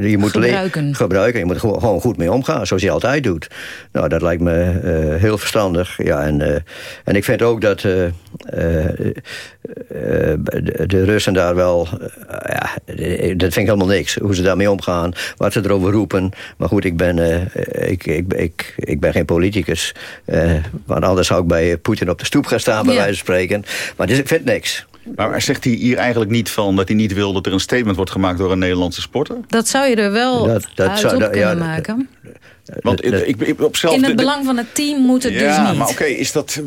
je moet gebruiken. gebruiken. Je moet er gewoon goed mee omgaan, zoals je altijd doet. Nou, dat lijkt me uh, heel verstandig. Ja, en, uh, en ik vind ook dat de, de Russen daar wel... ja, dat vind ik helemaal niks, hoe ze daarmee omgaan. Wat ze erover roepen maar goed, ik ben, uh, ik, ik, ik, ik ben geen politicus. Uh, want anders zou ik bij Poetin op de stoep gaan staan, bij ja. wijze van spreken. Maar dus, ik vind niks. Maar zegt hij hier eigenlijk niet van dat hij niet wil... dat er een statement wordt gemaakt door een Nederlandse sporter? Dat zou je er wel dat, dat uit zou, op dat, kunnen ja, maken. Want ik, ik, op zelf, in het belang van het team moet het ja, dus niet. Ja, maar oké, okay, is dat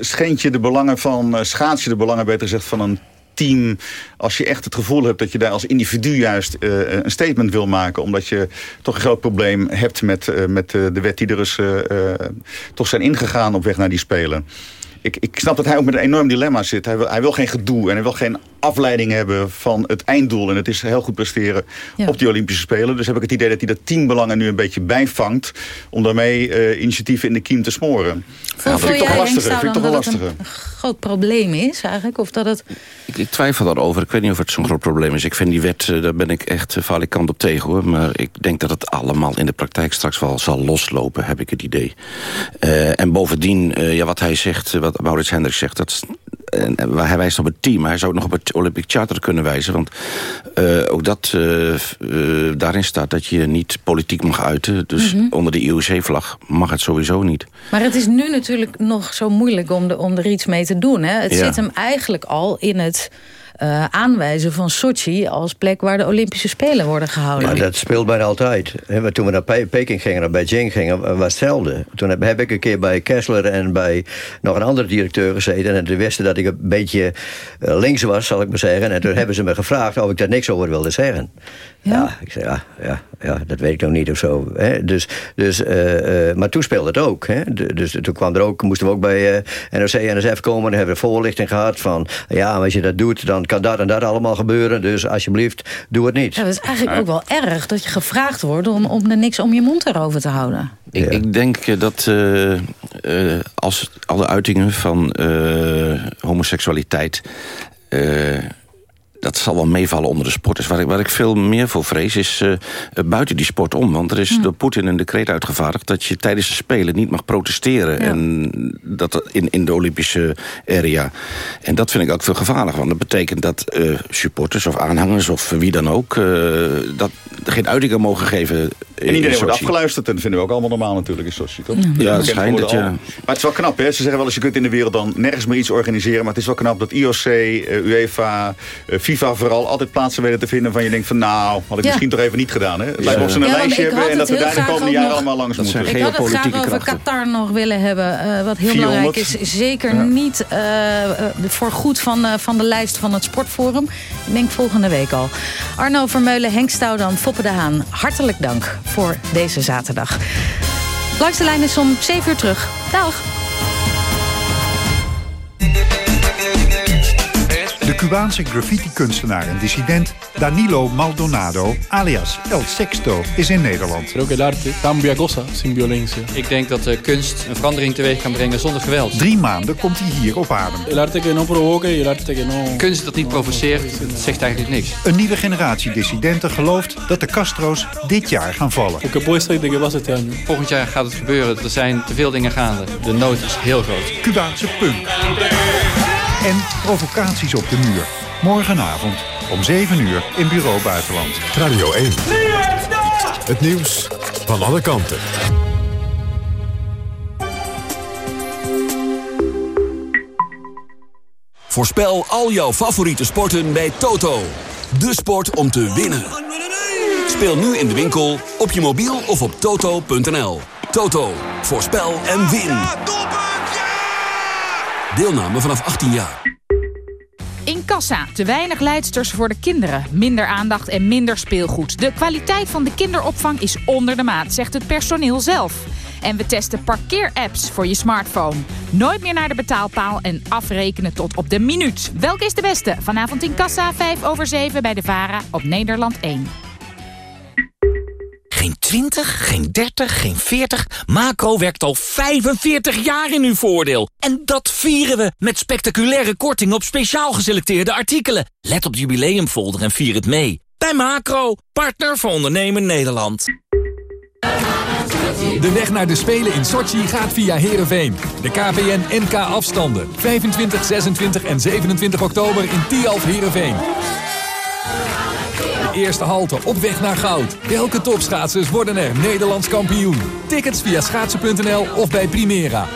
schendt je de belangen van... schaats je de belangen, beter gezegd, van een team... als je echt het gevoel hebt dat je daar als individu juist uh, een statement wil maken... omdat je toch een groot probleem hebt met, uh, met de wet die er dus toch zijn ingegaan op weg naar die Spelen. Ik, ik snap dat hij ook met een enorm dilemma zit. Hij wil, hij wil geen gedoe en hij wil geen afleiding hebben van het einddoel. En het is heel goed presteren ja. op die Olympische Spelen. Dus heb ik het idee dat hij dat teambelangen nu een beetje bijvangt... om daarmee uh, initiatieven in de kiem te smoren. Ja, vind ik toch lastiger. Vind ik toch lastiger. een groot probleem is eigenlijk? Of dat het... ik, ik twijfel daarover. Ik weet niet of het zo'n groot probleem is. Ik vind die wet, uh, daar ben ik echt uh, kant op tegen. hoor. Maar ik denk dat het allemaal in de praktijk straks wel zal loslopen, heb ik het idee. Uh, en bovendien, ja, wat hij zegt, wat Maurits Hendricks zegt... dat en, en, hij wijst op het team, maar hij zou ook nog op het Olympic Charter kunnen wijzen. Want uh, ook dat, uh, uh, daarin staat dat je niet politiek mag uiten. Dus mm -hmm. onder de IOC-vlag mag het sowieso niet. Maar het is nu natuurlijk nog zo moeilijk om, de, om er iets mee te doen. Hè? Het ja. zit hem eigenlijk al in het... Uh, aanwijzen van Sochi als plek waar de Olympische Spelen worden gehouden. Ja, dat speelt bijna altijd. He, toen we naar Pe Peking gingen, naar Beijing gingen, was hetzelfde. Toen heb, heb, ik een keer bij Kessler en bij nog een andere directeur gezeten. En ze wisten dat ik een beetje uh, links was, zal ik maar zeggen. En toen hebben ze me gevraagd of ik daar niks over wilde zeggen. Ja, ja ik zei, ja, ja, ja, dat weet ik nog niet of zo. Hè? Dus, dus, uh, uh, maar toen speelde het ook. Dus toen kwam er ook, moesten we ook bij NOC en NSF komen... en hebben we voorlichting gehad van... ja, als je dat doet, dan kan dat en dat allemaal gebeuren. Dus alsjeblieft, doe het niet. Ja, dat is eigenlijk ook wel erg dat je gevraagd wordt... om, om er niks om je mond erover te houden. Ik, ja. ik denk dat uh, uh, als alle uitingen van uh, homoseksualiteit dat zal wel meevallen onder de sporters. Waar ik, waar ik veel meer voor vrees is uh, buiten die sport om. Want er is hm. door Poetin een decreet uitgevaardigd... dat je tijdens de Spelen niet mag protesteren ja. en dat in, in de Olympische area. En dat vind ik ook veel gevaarlijk. Want dat betekent dat uh, supporters of aanhangers of wie dan ook... Uh, dat geen uitingen mogen geven En iedereen wordt afgeluisterd. En dat vinden we ook allemaal normaal natuurlijk in Sochi, toch? Ja, ja schijnt het, ja. Maar het is wel knap, hè? Ze zeggen wel eens, je kunt in de wereld dan nergens meer iets organiseren. Maar het is wel knap dat IOC, UEFA... FIFA vooral altijd plaatsen weten te vinden van je denkt van nou, had ik ja. misschien toch even niet gedaan. Hè? Het lijkt ze een ja, lijstje hebben en dat we daar de komende jaren allemaal langs moeten. Ik had het graag over krachten. Qatar nog willen hebben. Uh, wat heel 400. belangrijk is. Zeker ja. niet uh, voor goed van, uh, van de lijst van het Sportforum. Ik denk volgende week al. Arno Vermeulen, Henk Stoudam, Foppe de Haan. Hartelijk dank voor deze zaterdag. Langs de lijn is om 7 uur terug. Dag. Cubaanse graffiti-kunstenaar en dissident Danilo Maldonado, alias El Sexto, is in Nederland. El arte cambia cosas sin violencia. Ik denk dat de kunst een verandering teweeg kan brengen zonder geweld. Drie maanden komt hij hier op adem. El arte que no provoca y el arte que no... Kunst dat niet provoceert, zegt eigenlijk niks. Een nieuwe generatie dissidenten gelooft dat de Castro's dit jaar gaan vallen. De. Volgend jaar gaat het gebeuren. Er zijn te veel dingen gaande. De nood is heel groot. Cubaanse punk. En provocaties op de muur. Morgenavond om 7 uur in Bureau Buitenland. Radio 1. Het nieuws van alle kanten. Voorspel al jouw favoriete sporten bij Toto. De sport om te winnen. Speel nu in de winkel, op je mobiel of op toto.nl. Toto, voorspel en win. Deelname vanaf 18 jaar. In kassa te weinig leidsters voor de kinderen. Minder aandacht en minder speelgoed. De kwaliteit van de kinderopvang is onder de maat, zegt het personeel zelf. En we testen parkeerapps voor je smartphone. Nooit meer naar de betaalpaal en afrekenen tot op de minuut. Welke is de beste? Vanavond in kassa 5 over 7 bij de VARA op Nederland 1. Geen 20, geen 30, geen 40. Macro werkt al 45 jaar in uw voordeel. En dat vieren we met spectaculaire korting op speciaal geselecteerde artikelen. Let op de jubileumfolder en vier het mee. Bij Macro, partner voor ondernemen Nederland. De weg naar de Spelen in Sochi gaat via Heerenveen. De KPN NK afstanden. 25, 26 en 27 oktober in Tialf Heerenveen. De eerste halte op weg naar goud. Welke topschaatsers worden er Nederlands kampioen? Tickets via schaatsen.nl of bij Primera.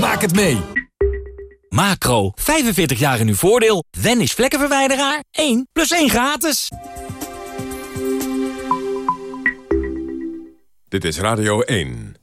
Maak het mee. Macro, 45 jaar in uw voordeel. Wen is vlekkenverwijderaar. 1 plus 1 gratis. Dit is Radio 1.